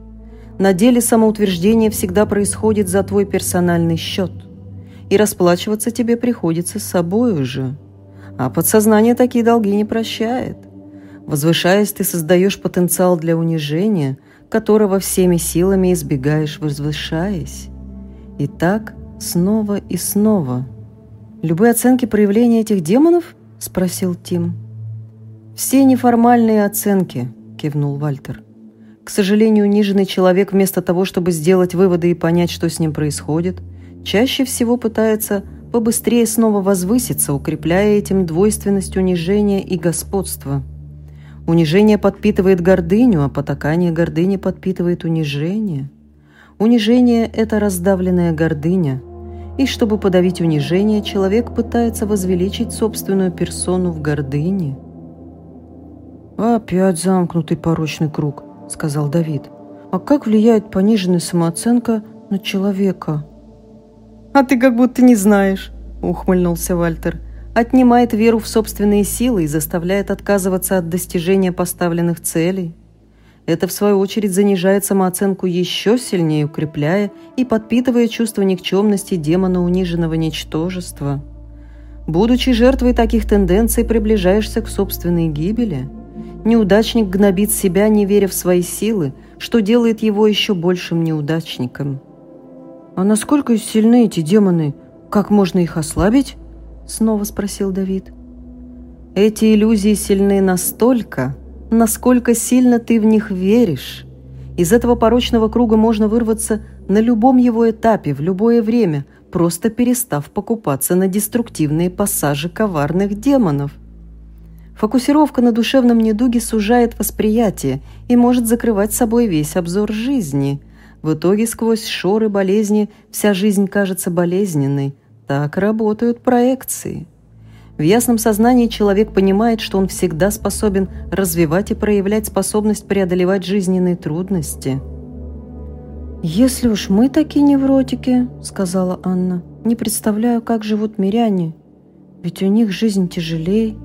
На деле самоутверждение всегда происходит за твой персональный счет. И расплачиваться тебе приходится с собой уже. А подсознание такие долги не прощает. Возвышаясь, ты создаешь потенциал для унижения, которого всеми силами избегаешь, возвышаясь. И так снова и снова – «Любые оценки проявления этих демонов?» – спросил Тим. «Все неформальные оценки», – кивнул Вальтер. «К сожалению, униженный человек вместо того, чтобы сделать выводы и понять, что с ним происходит, чаще всего пытается побыстрее снова возвыситься, укрепляя этим двойственность унижения и господства. Унижение подпитывает гордыню, а потакание гордыни подпитывает унижение. Унижение – это раздавленная гордыня – и чтобы подавить унижение, человек пытается возвеличить собственную персону в гордыне. «Опять замкнутый порочный круг», — сказал Давид. «А как влияет пониженная самооценка на человека?» «А ты как будто не знаешь», — ухмыльнулся Вальтер. «Отнимает веру в собственные силы и заставляет отказываться от достижения поставленных целей». Это, в свою очередь, занижает самооценку еще сильнее, укрепляя и подпитывая чувство никчемности демона униженного ничтожества. Будучи жертвой таких тенденций, приближаешься к собственной гибели. Неудачник гнобит себя, не веря в свои силы, что делает его еще большим неудачником. «А насколько сильны эти демоны? Как можно их ослабить?» – снова спросил Давид. «Эти иллюзии сильны настолько, насколько сильно ты в них веришь. Из этого порочного круга можно вырваться на любом его этапе, в любое время, просто перестав покупаться на деструктивные пассажи коварных демонов. Фокусировка на душевном недуге сужает восприятие и может закрывать собой весь обзор жизни. В итоге сквозь шоры болезни вся жизнь кажется болезненной. Так работают проекции. В ясном сознании человек понимает, что он всегда способен развивать и проявлять способность преодолевать жизненные трудности. «Если уж мы такие невротики», — сказала Анна, — «не представляю, как живут миряне. Ведь у них жизнь тяжелее».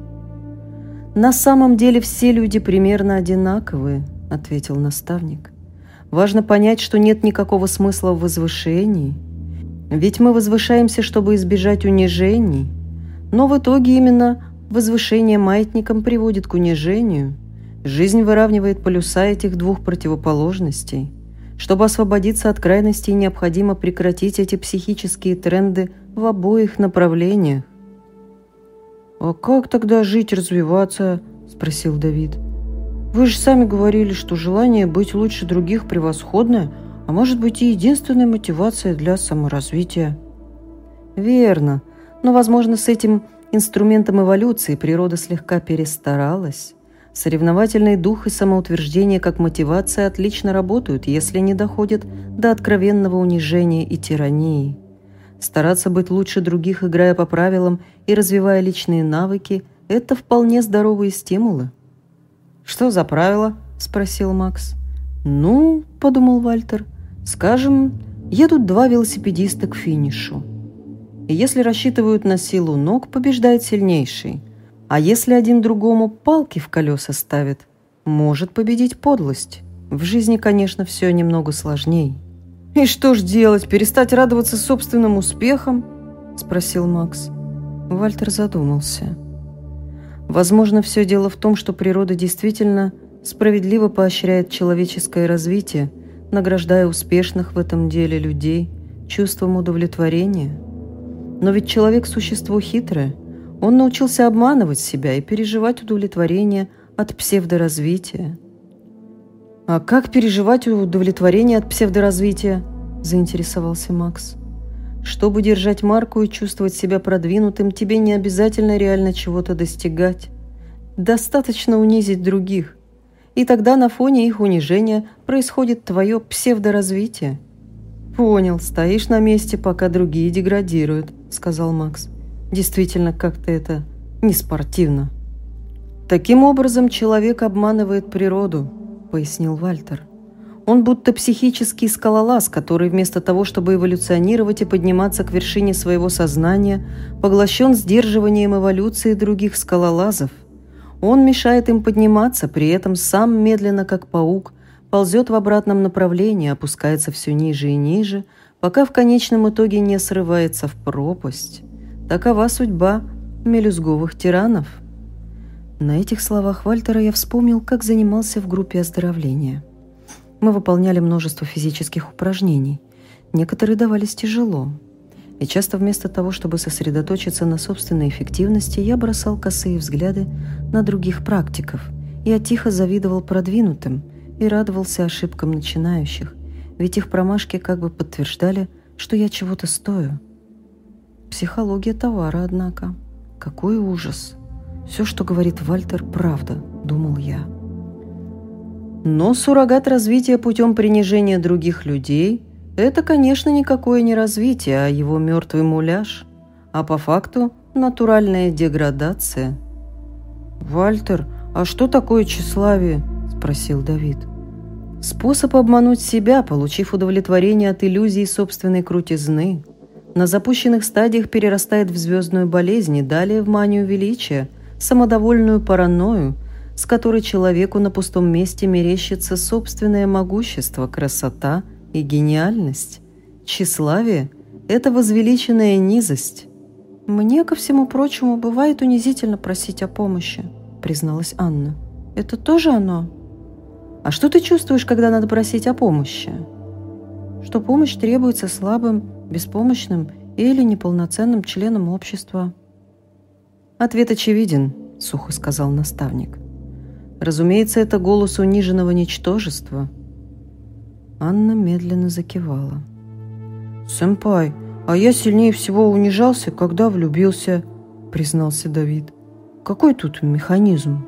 «На самом деле все люди примерно одинаковые», — ответил наставник. «Важно понять, что нет никакого смысла в возвышении. Ведь мы возвышаемся, чтобы избежать унижений». Но в итоге именно возвышение маятником приводит к унижению. Жизнь выравнивает полюса этих двух противоположностей. Чтобы освободиться от крайностей, необходимо прекратить эти психические тренды в обоих направлениях. «А как тогда жить, развиваться?» – спросил Давид. «Вы же сами говорили, что желание быть лучше других превосходное, а может быть и единственная мотивация для саморазвития». «Верно», но, возможно, с этим инструментом эволюции природа слегка перестаралась. Соревновательный дух и самоутверждение как мотивация отлично работают, если не доходят до откровенного унижения и тирании. Стараться быть лучше других, играя по правилам и развивая личные навыки – это вполне здоровые стимулы. «Что за правила?» – спросил Макс. «Ну, – подумал Вальтер, – скажем, едут два велосипедиста к финишу. И если рассчитывают на силу ног, побеждает сильнейший. А если один другому палки в колеса ставит, может победить подлость. В жизни, конечно, все немного сложней. «И что ж делать, перестать радоваться собственным успехам?» – спросил Макс. Вальтер задумался. Возможно, все дело в том, что природа действительно справедливо поощряет человеческое развитие, награждая успешных в этом деле людей чувством удовлетворения – но ведь человек – существо хитрое. Он научился обманывать себя и переживать удовлетворение от псевдоразвития. «А как переживать удовлетворение от псевдоразвития?» – заинтересовался Макс. «Чтобы держать марку и чувствовать себя продвинутым, тебе не обязательно реально чего-то достигать. Достаточно унизить других. И тогда на фоне их унижения происходит твое псевдоразвитие». «Понял, стоишь на месте, пока другие деградируют», — сказал Макс. «Действительно, как-то это не спортивно». «Таким образом человек обманывает природу», — пояснил Вальтер. «Он будто психический скалолаз, который вместо того, чтобы эволюционировать и подниматься к вершине своего сознания, поглощен сдерживанием эволюции других скалолазов. Он мешает им подниматься, при этом сам медленно, как паук, ползет в обратном направлении, опускается все ниже и ниже, пока в конечном итоге не срывается в пропасть. Такова судьба мелюзговых тиранов. На этих словах Вальтера я вспомнил, как занимался в группе оздоровления. Мы выполняли множество физических упражнений. Некоторые давались тяжело. И часто вместо того, чтобы сосредоточиться на собственной эффективности, я бросал косые взгляды на других практиков. Я тихо завидовал продвинутым, и радовался ошибкам начинающих, ведь их промашки как бы подтверждали, что я чего-то стою. Психология товара, однако. Какой ужас! Все, что говорит Вальтер, правда, думал я. Но суррогат развития путем принижения других людей – это, конечно, никакое не развитие, а его мертвый муляж, а по факту натуральная деградация. «Вальтер, а что такое тщеславие?» – спросил Давид. Способ обмануть себя, получив удовлетворение от иллюзии собственной крутизны. На запущенных стадиях перерастает в звездную болезнь и далее в манию величия, самодовольную паранойю, с которой человеку на пустом месте мерещится собственное могущество, красота и гениальность. Тщеславие – это возвеличенная низость. «Мне, ко всему прочему, бывает унизительно просить о помощи», – призналась Анна. «Это тоже оно?» А что ты чувствуешь, когда надо просить о помощи? Что помощь требуется слабым, беспомощным или неполноценным членам общества. Ответ очевиден, сухо сказал наставник. Разумеется, это голос униженного ничтожества. Анна медленно закивала. «Сэмпай, «А я сильнее всего унижался, когда влюбился», — признался Давид. «Какой тут механизм?»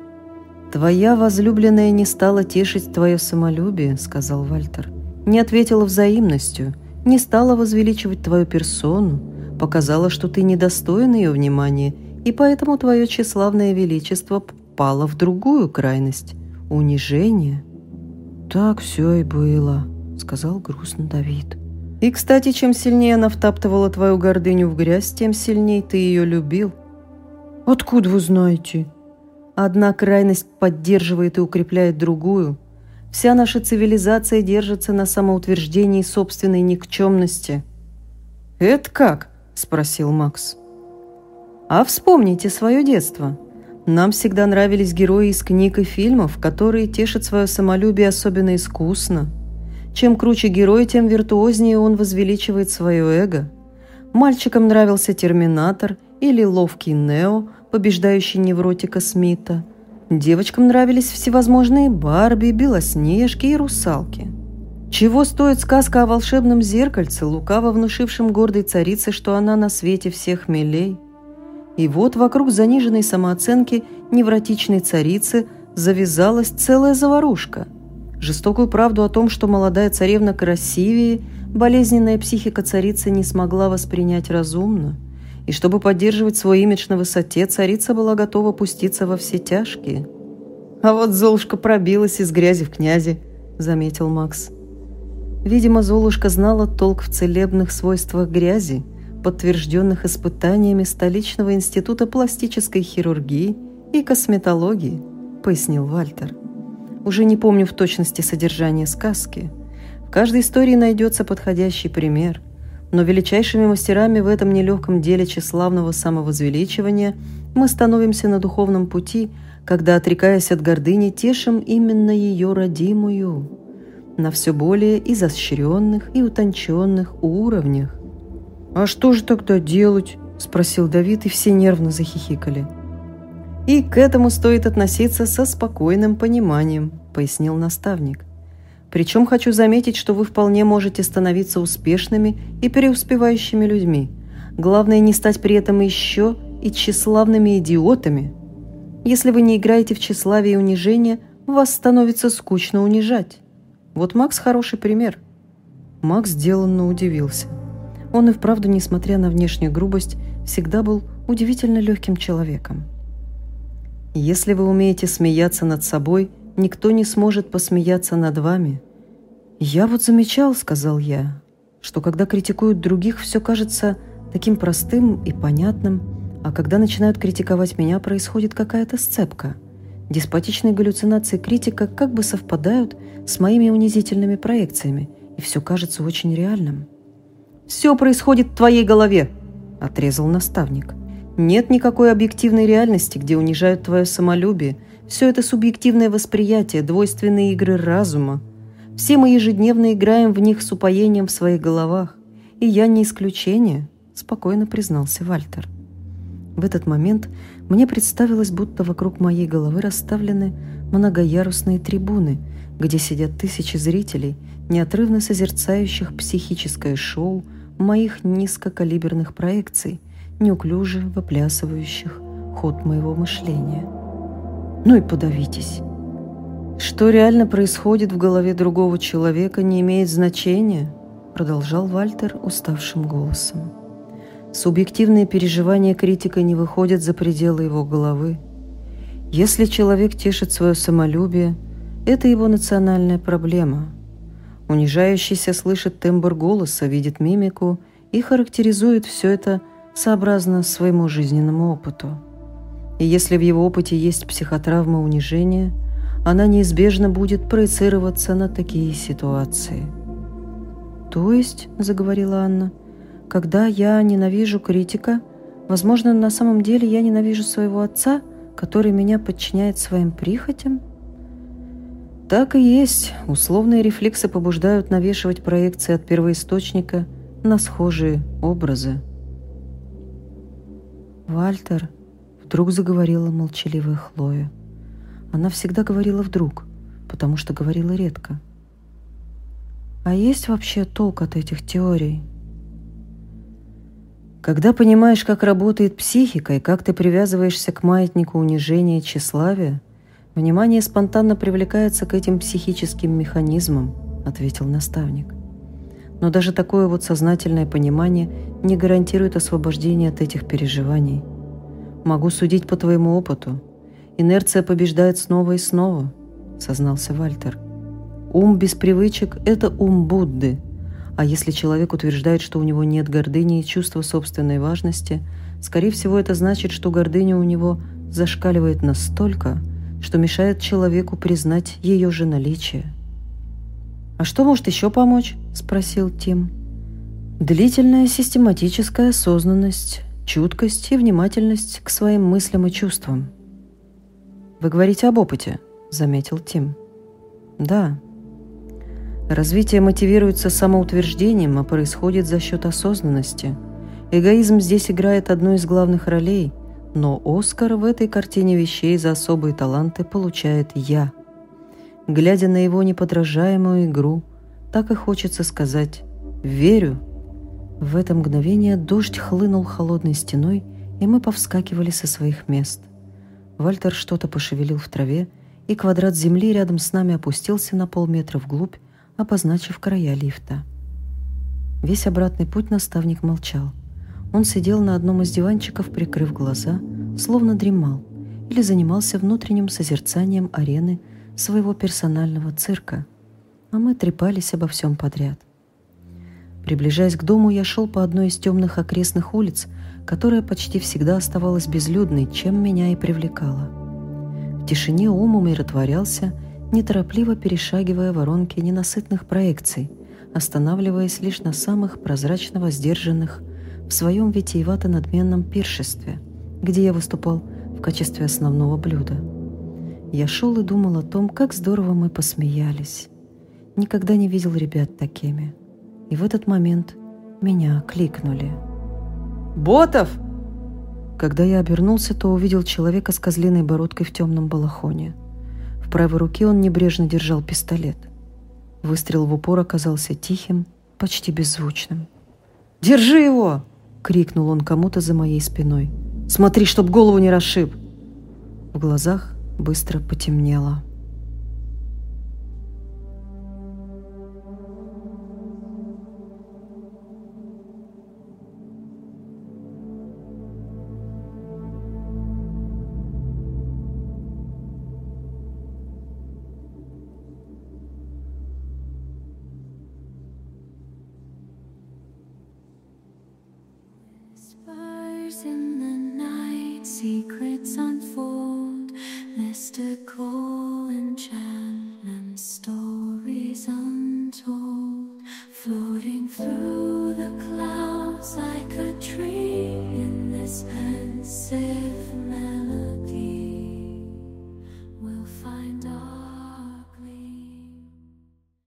«Твоя возлюбленная не стала тешить твое самолюбие», — сказал Вальтер. «Не ответила взаимностью, не стала возвеличивать твою персону, показала, что ты недостоин ее внимания, и поэтому твое тщеславное величество пало в другую крайность — унижение». «Так все и было», — сказал грустно Давид. «И, кстати, чем сильнее она втаптывала твою гордыню в грязь, тем сильнее ты ее любил». «Откуда вы знаете?» Одна крайность поддерживает и укрепляет другую. Вся наша цивилизация держится на самоутверждении собственной никчемности. «Это как?» – спросил Макс. «А вспомните свое детство. Нам всегда нравились герои из книг и фильмов, которые тешат свое самолюбие особенно искусно. Чем круче герой, тем виртуознее он возвеличивает свое эго. Мальчикам нравился «Терминатор» или «Ловкий Нео», побеждающий невротика Смита. Девочкам нравились всевозможные Барби, Белоснежки и русалки. Чего стоит сказка о волшебном зеркальце, лукаво внушившем гордой царице, что она на свете всех милей? И вот вокруг заниженной самооценки невротичной царицы завязалась целая заварушка. Жестокую правду о том, что молодая царевна красивее, болезненная психика царицы не смогла воспринять разумно – и чтобы поддерживать свой имидж на высоте, царица была готова пуститься во все тяжкие. «А вот Золушка пробилась из грязи в князи», — заметил Макс. Видимо, Золушка знала толк в целебных свойствах грязи, подтвержденных испытаниями столичного института пластической хирургии и косметологии, пояснил Вальтер. Уже не помню в точности содержание сказки. В каждой истории найдется подходящий пример — но величайшими мастерами в этом нелегком деле тщеславного самовозвеличивания мы становимся на духовном пути, когда, отрекаясь от гордыни, тешим именно ее родимую на все более изощренных и утонченных уровнях. «А что же тогда делать?» – спросил Давид, и все нервно захихикали. «И к этому стоит относиться со спокойным пониманием», – пояснил наставник. Причем хочу заметить, что вы вполне можете становиться успешными и преуспевающими людьми. Главное не стать при этом еще и тщеславными идиотами. Если вы не играете в тщеславие и унижение, вас становится скучно унижать. Вот Макс хороший пример. Макс деланно удивился. Он и вправду, несмотря на внешнюю грубость, всегда был удивительно легким человеком. Если вы умеете смеяться над собой, никто не сможет посмеяться над вами – «Я вот замечал, — сказал я, — что когда критикуют других, все кажется таким простым и понятным, а когда начинают критиковать меня, происходит какая-то сцепка. Деспотичные галлюцинации критика как бы совпадают с моими унизительными проекциями, и все кажется очень реальным». «Все происходит в твоей голове!» — отрезал наставник. «Нет никакой объективной реальности, где унижают твое самолюбие. Все это субъективное восприятие, двойственные игры разума, все мы ежедневно играем в них с упоением в своих головах. И я не исключение, спокойно признался Вальтер. В этот момент мне представилось, будто вокруг моей головы расставлены многоярусные трибуны, где сидят тысячи зрителей, неотрывно созерцающих психическое шоу моих низкокалиберных проекций, неуклюже выплясывающих ход моего мышления. Ну и подавитесь. «Что реально происходит в голове другого человека, не имеет значения», продолжал Вальтер уставшим голосом. «Субъективные переживания критика не выходят за пределы его головы. Если человек тешит свое самолюбие, это его национальная проблема. Унижающийся слышит тембр голоса, видит мимику и характеризует все это сообразно своему жизненному опыту. И если в его опыте есть психотравма унижения – она неизбежно будет проецироваться на такие ситуации. «То есть, — заговорила Анна, — когда я ненавижу критика, возможно, на самом деле я ненавижу своего отца, который меня подчиняет своим прихотям?» Так и есть. Условные рефлексы побуждают навешивать проекции от первоисточника на схожие образы. «Вальтер», — вдруг заговорила молчаливая Хлоя, — она всегда говорила вдруг, потому что говорила редко. А есть вообще толк от этих теорий? Когда понимаешь, как работает психика и как ты привязываешься к маятнику унижения и тщеславия, внимание спонтанно привлекается к этим психическим механизмам, ответил наставник. Но даже такое вот сознательное понимание не гарантирует освобождение от этих переживаний. Могу судить по твоему опыту. Инерция побеждает снова и снова, сознался Вальтер. Ум без привычек – это ум Будды – а если человек утверждает, что у него нет гордыни и чувства собственной важности, скорее всего, это значит, что гордыня у него зашкаливает настолько, что мешает человеку признать ее же наличие. «А что может еще помочь?» – спросил Тим. «Длительная систематическая осознанность, чуткость и внимательность к своим мыслям и чувствам». «Вы говорите об опыте», – заметил Тим. «Да, Развитие мотивируется самоутверждением, а происходит за счет осознанности. Эгоизм здесь играет одну из главных ролей, но Оскар в этой картине вещей за особые таланты получает «я». Глядя на его неподражаемую игру, так и хочется сказать «верю». В это мгновение дождь хлынул холодной стеной, и мы повскакивали со своих мест. Вальтер что-то пошевелил в траве, и квадрат земли рядом с нами опустился на полметра вглубь, обозначив края лифта. Весь обратный путь наставник молчал. Он сидел на одном из диванчиков, прикрыв глаза, словно дремал, или занимался внутренним созерцанием арены своего персонального цирка, а мы трепались обо всем подряд. Приближаясь к дому, я шел по одной из темных окрестных улиц, которая почти всегда оставалась безлюдной, чем меня и привлекала. В тишине ум умиротворялся неторопливо перешагивая воронки ненасытных проекций, останавливаясь лишь на самых прозрачного сдержанных в своем витиевато-надменном пиршестве, где я выступал в качестве основного блюда. Я шел и думал о том, как здорово мы посмеялись. Никогда не видел ребят такими. И в этот момент меня кликнули. «Ботов!» Когда я обернулся, то увидел человека с козлиной бородкой в темном балахоне – в правой руке он небрежно держал пистолет. Выстрел в упор оказался тихим, почти беззвучным. «Держи его!» — крикнул он кому-то за моей спиной. «Смотри, чтоб голову не расшиб!» В глазах быстро потемнело.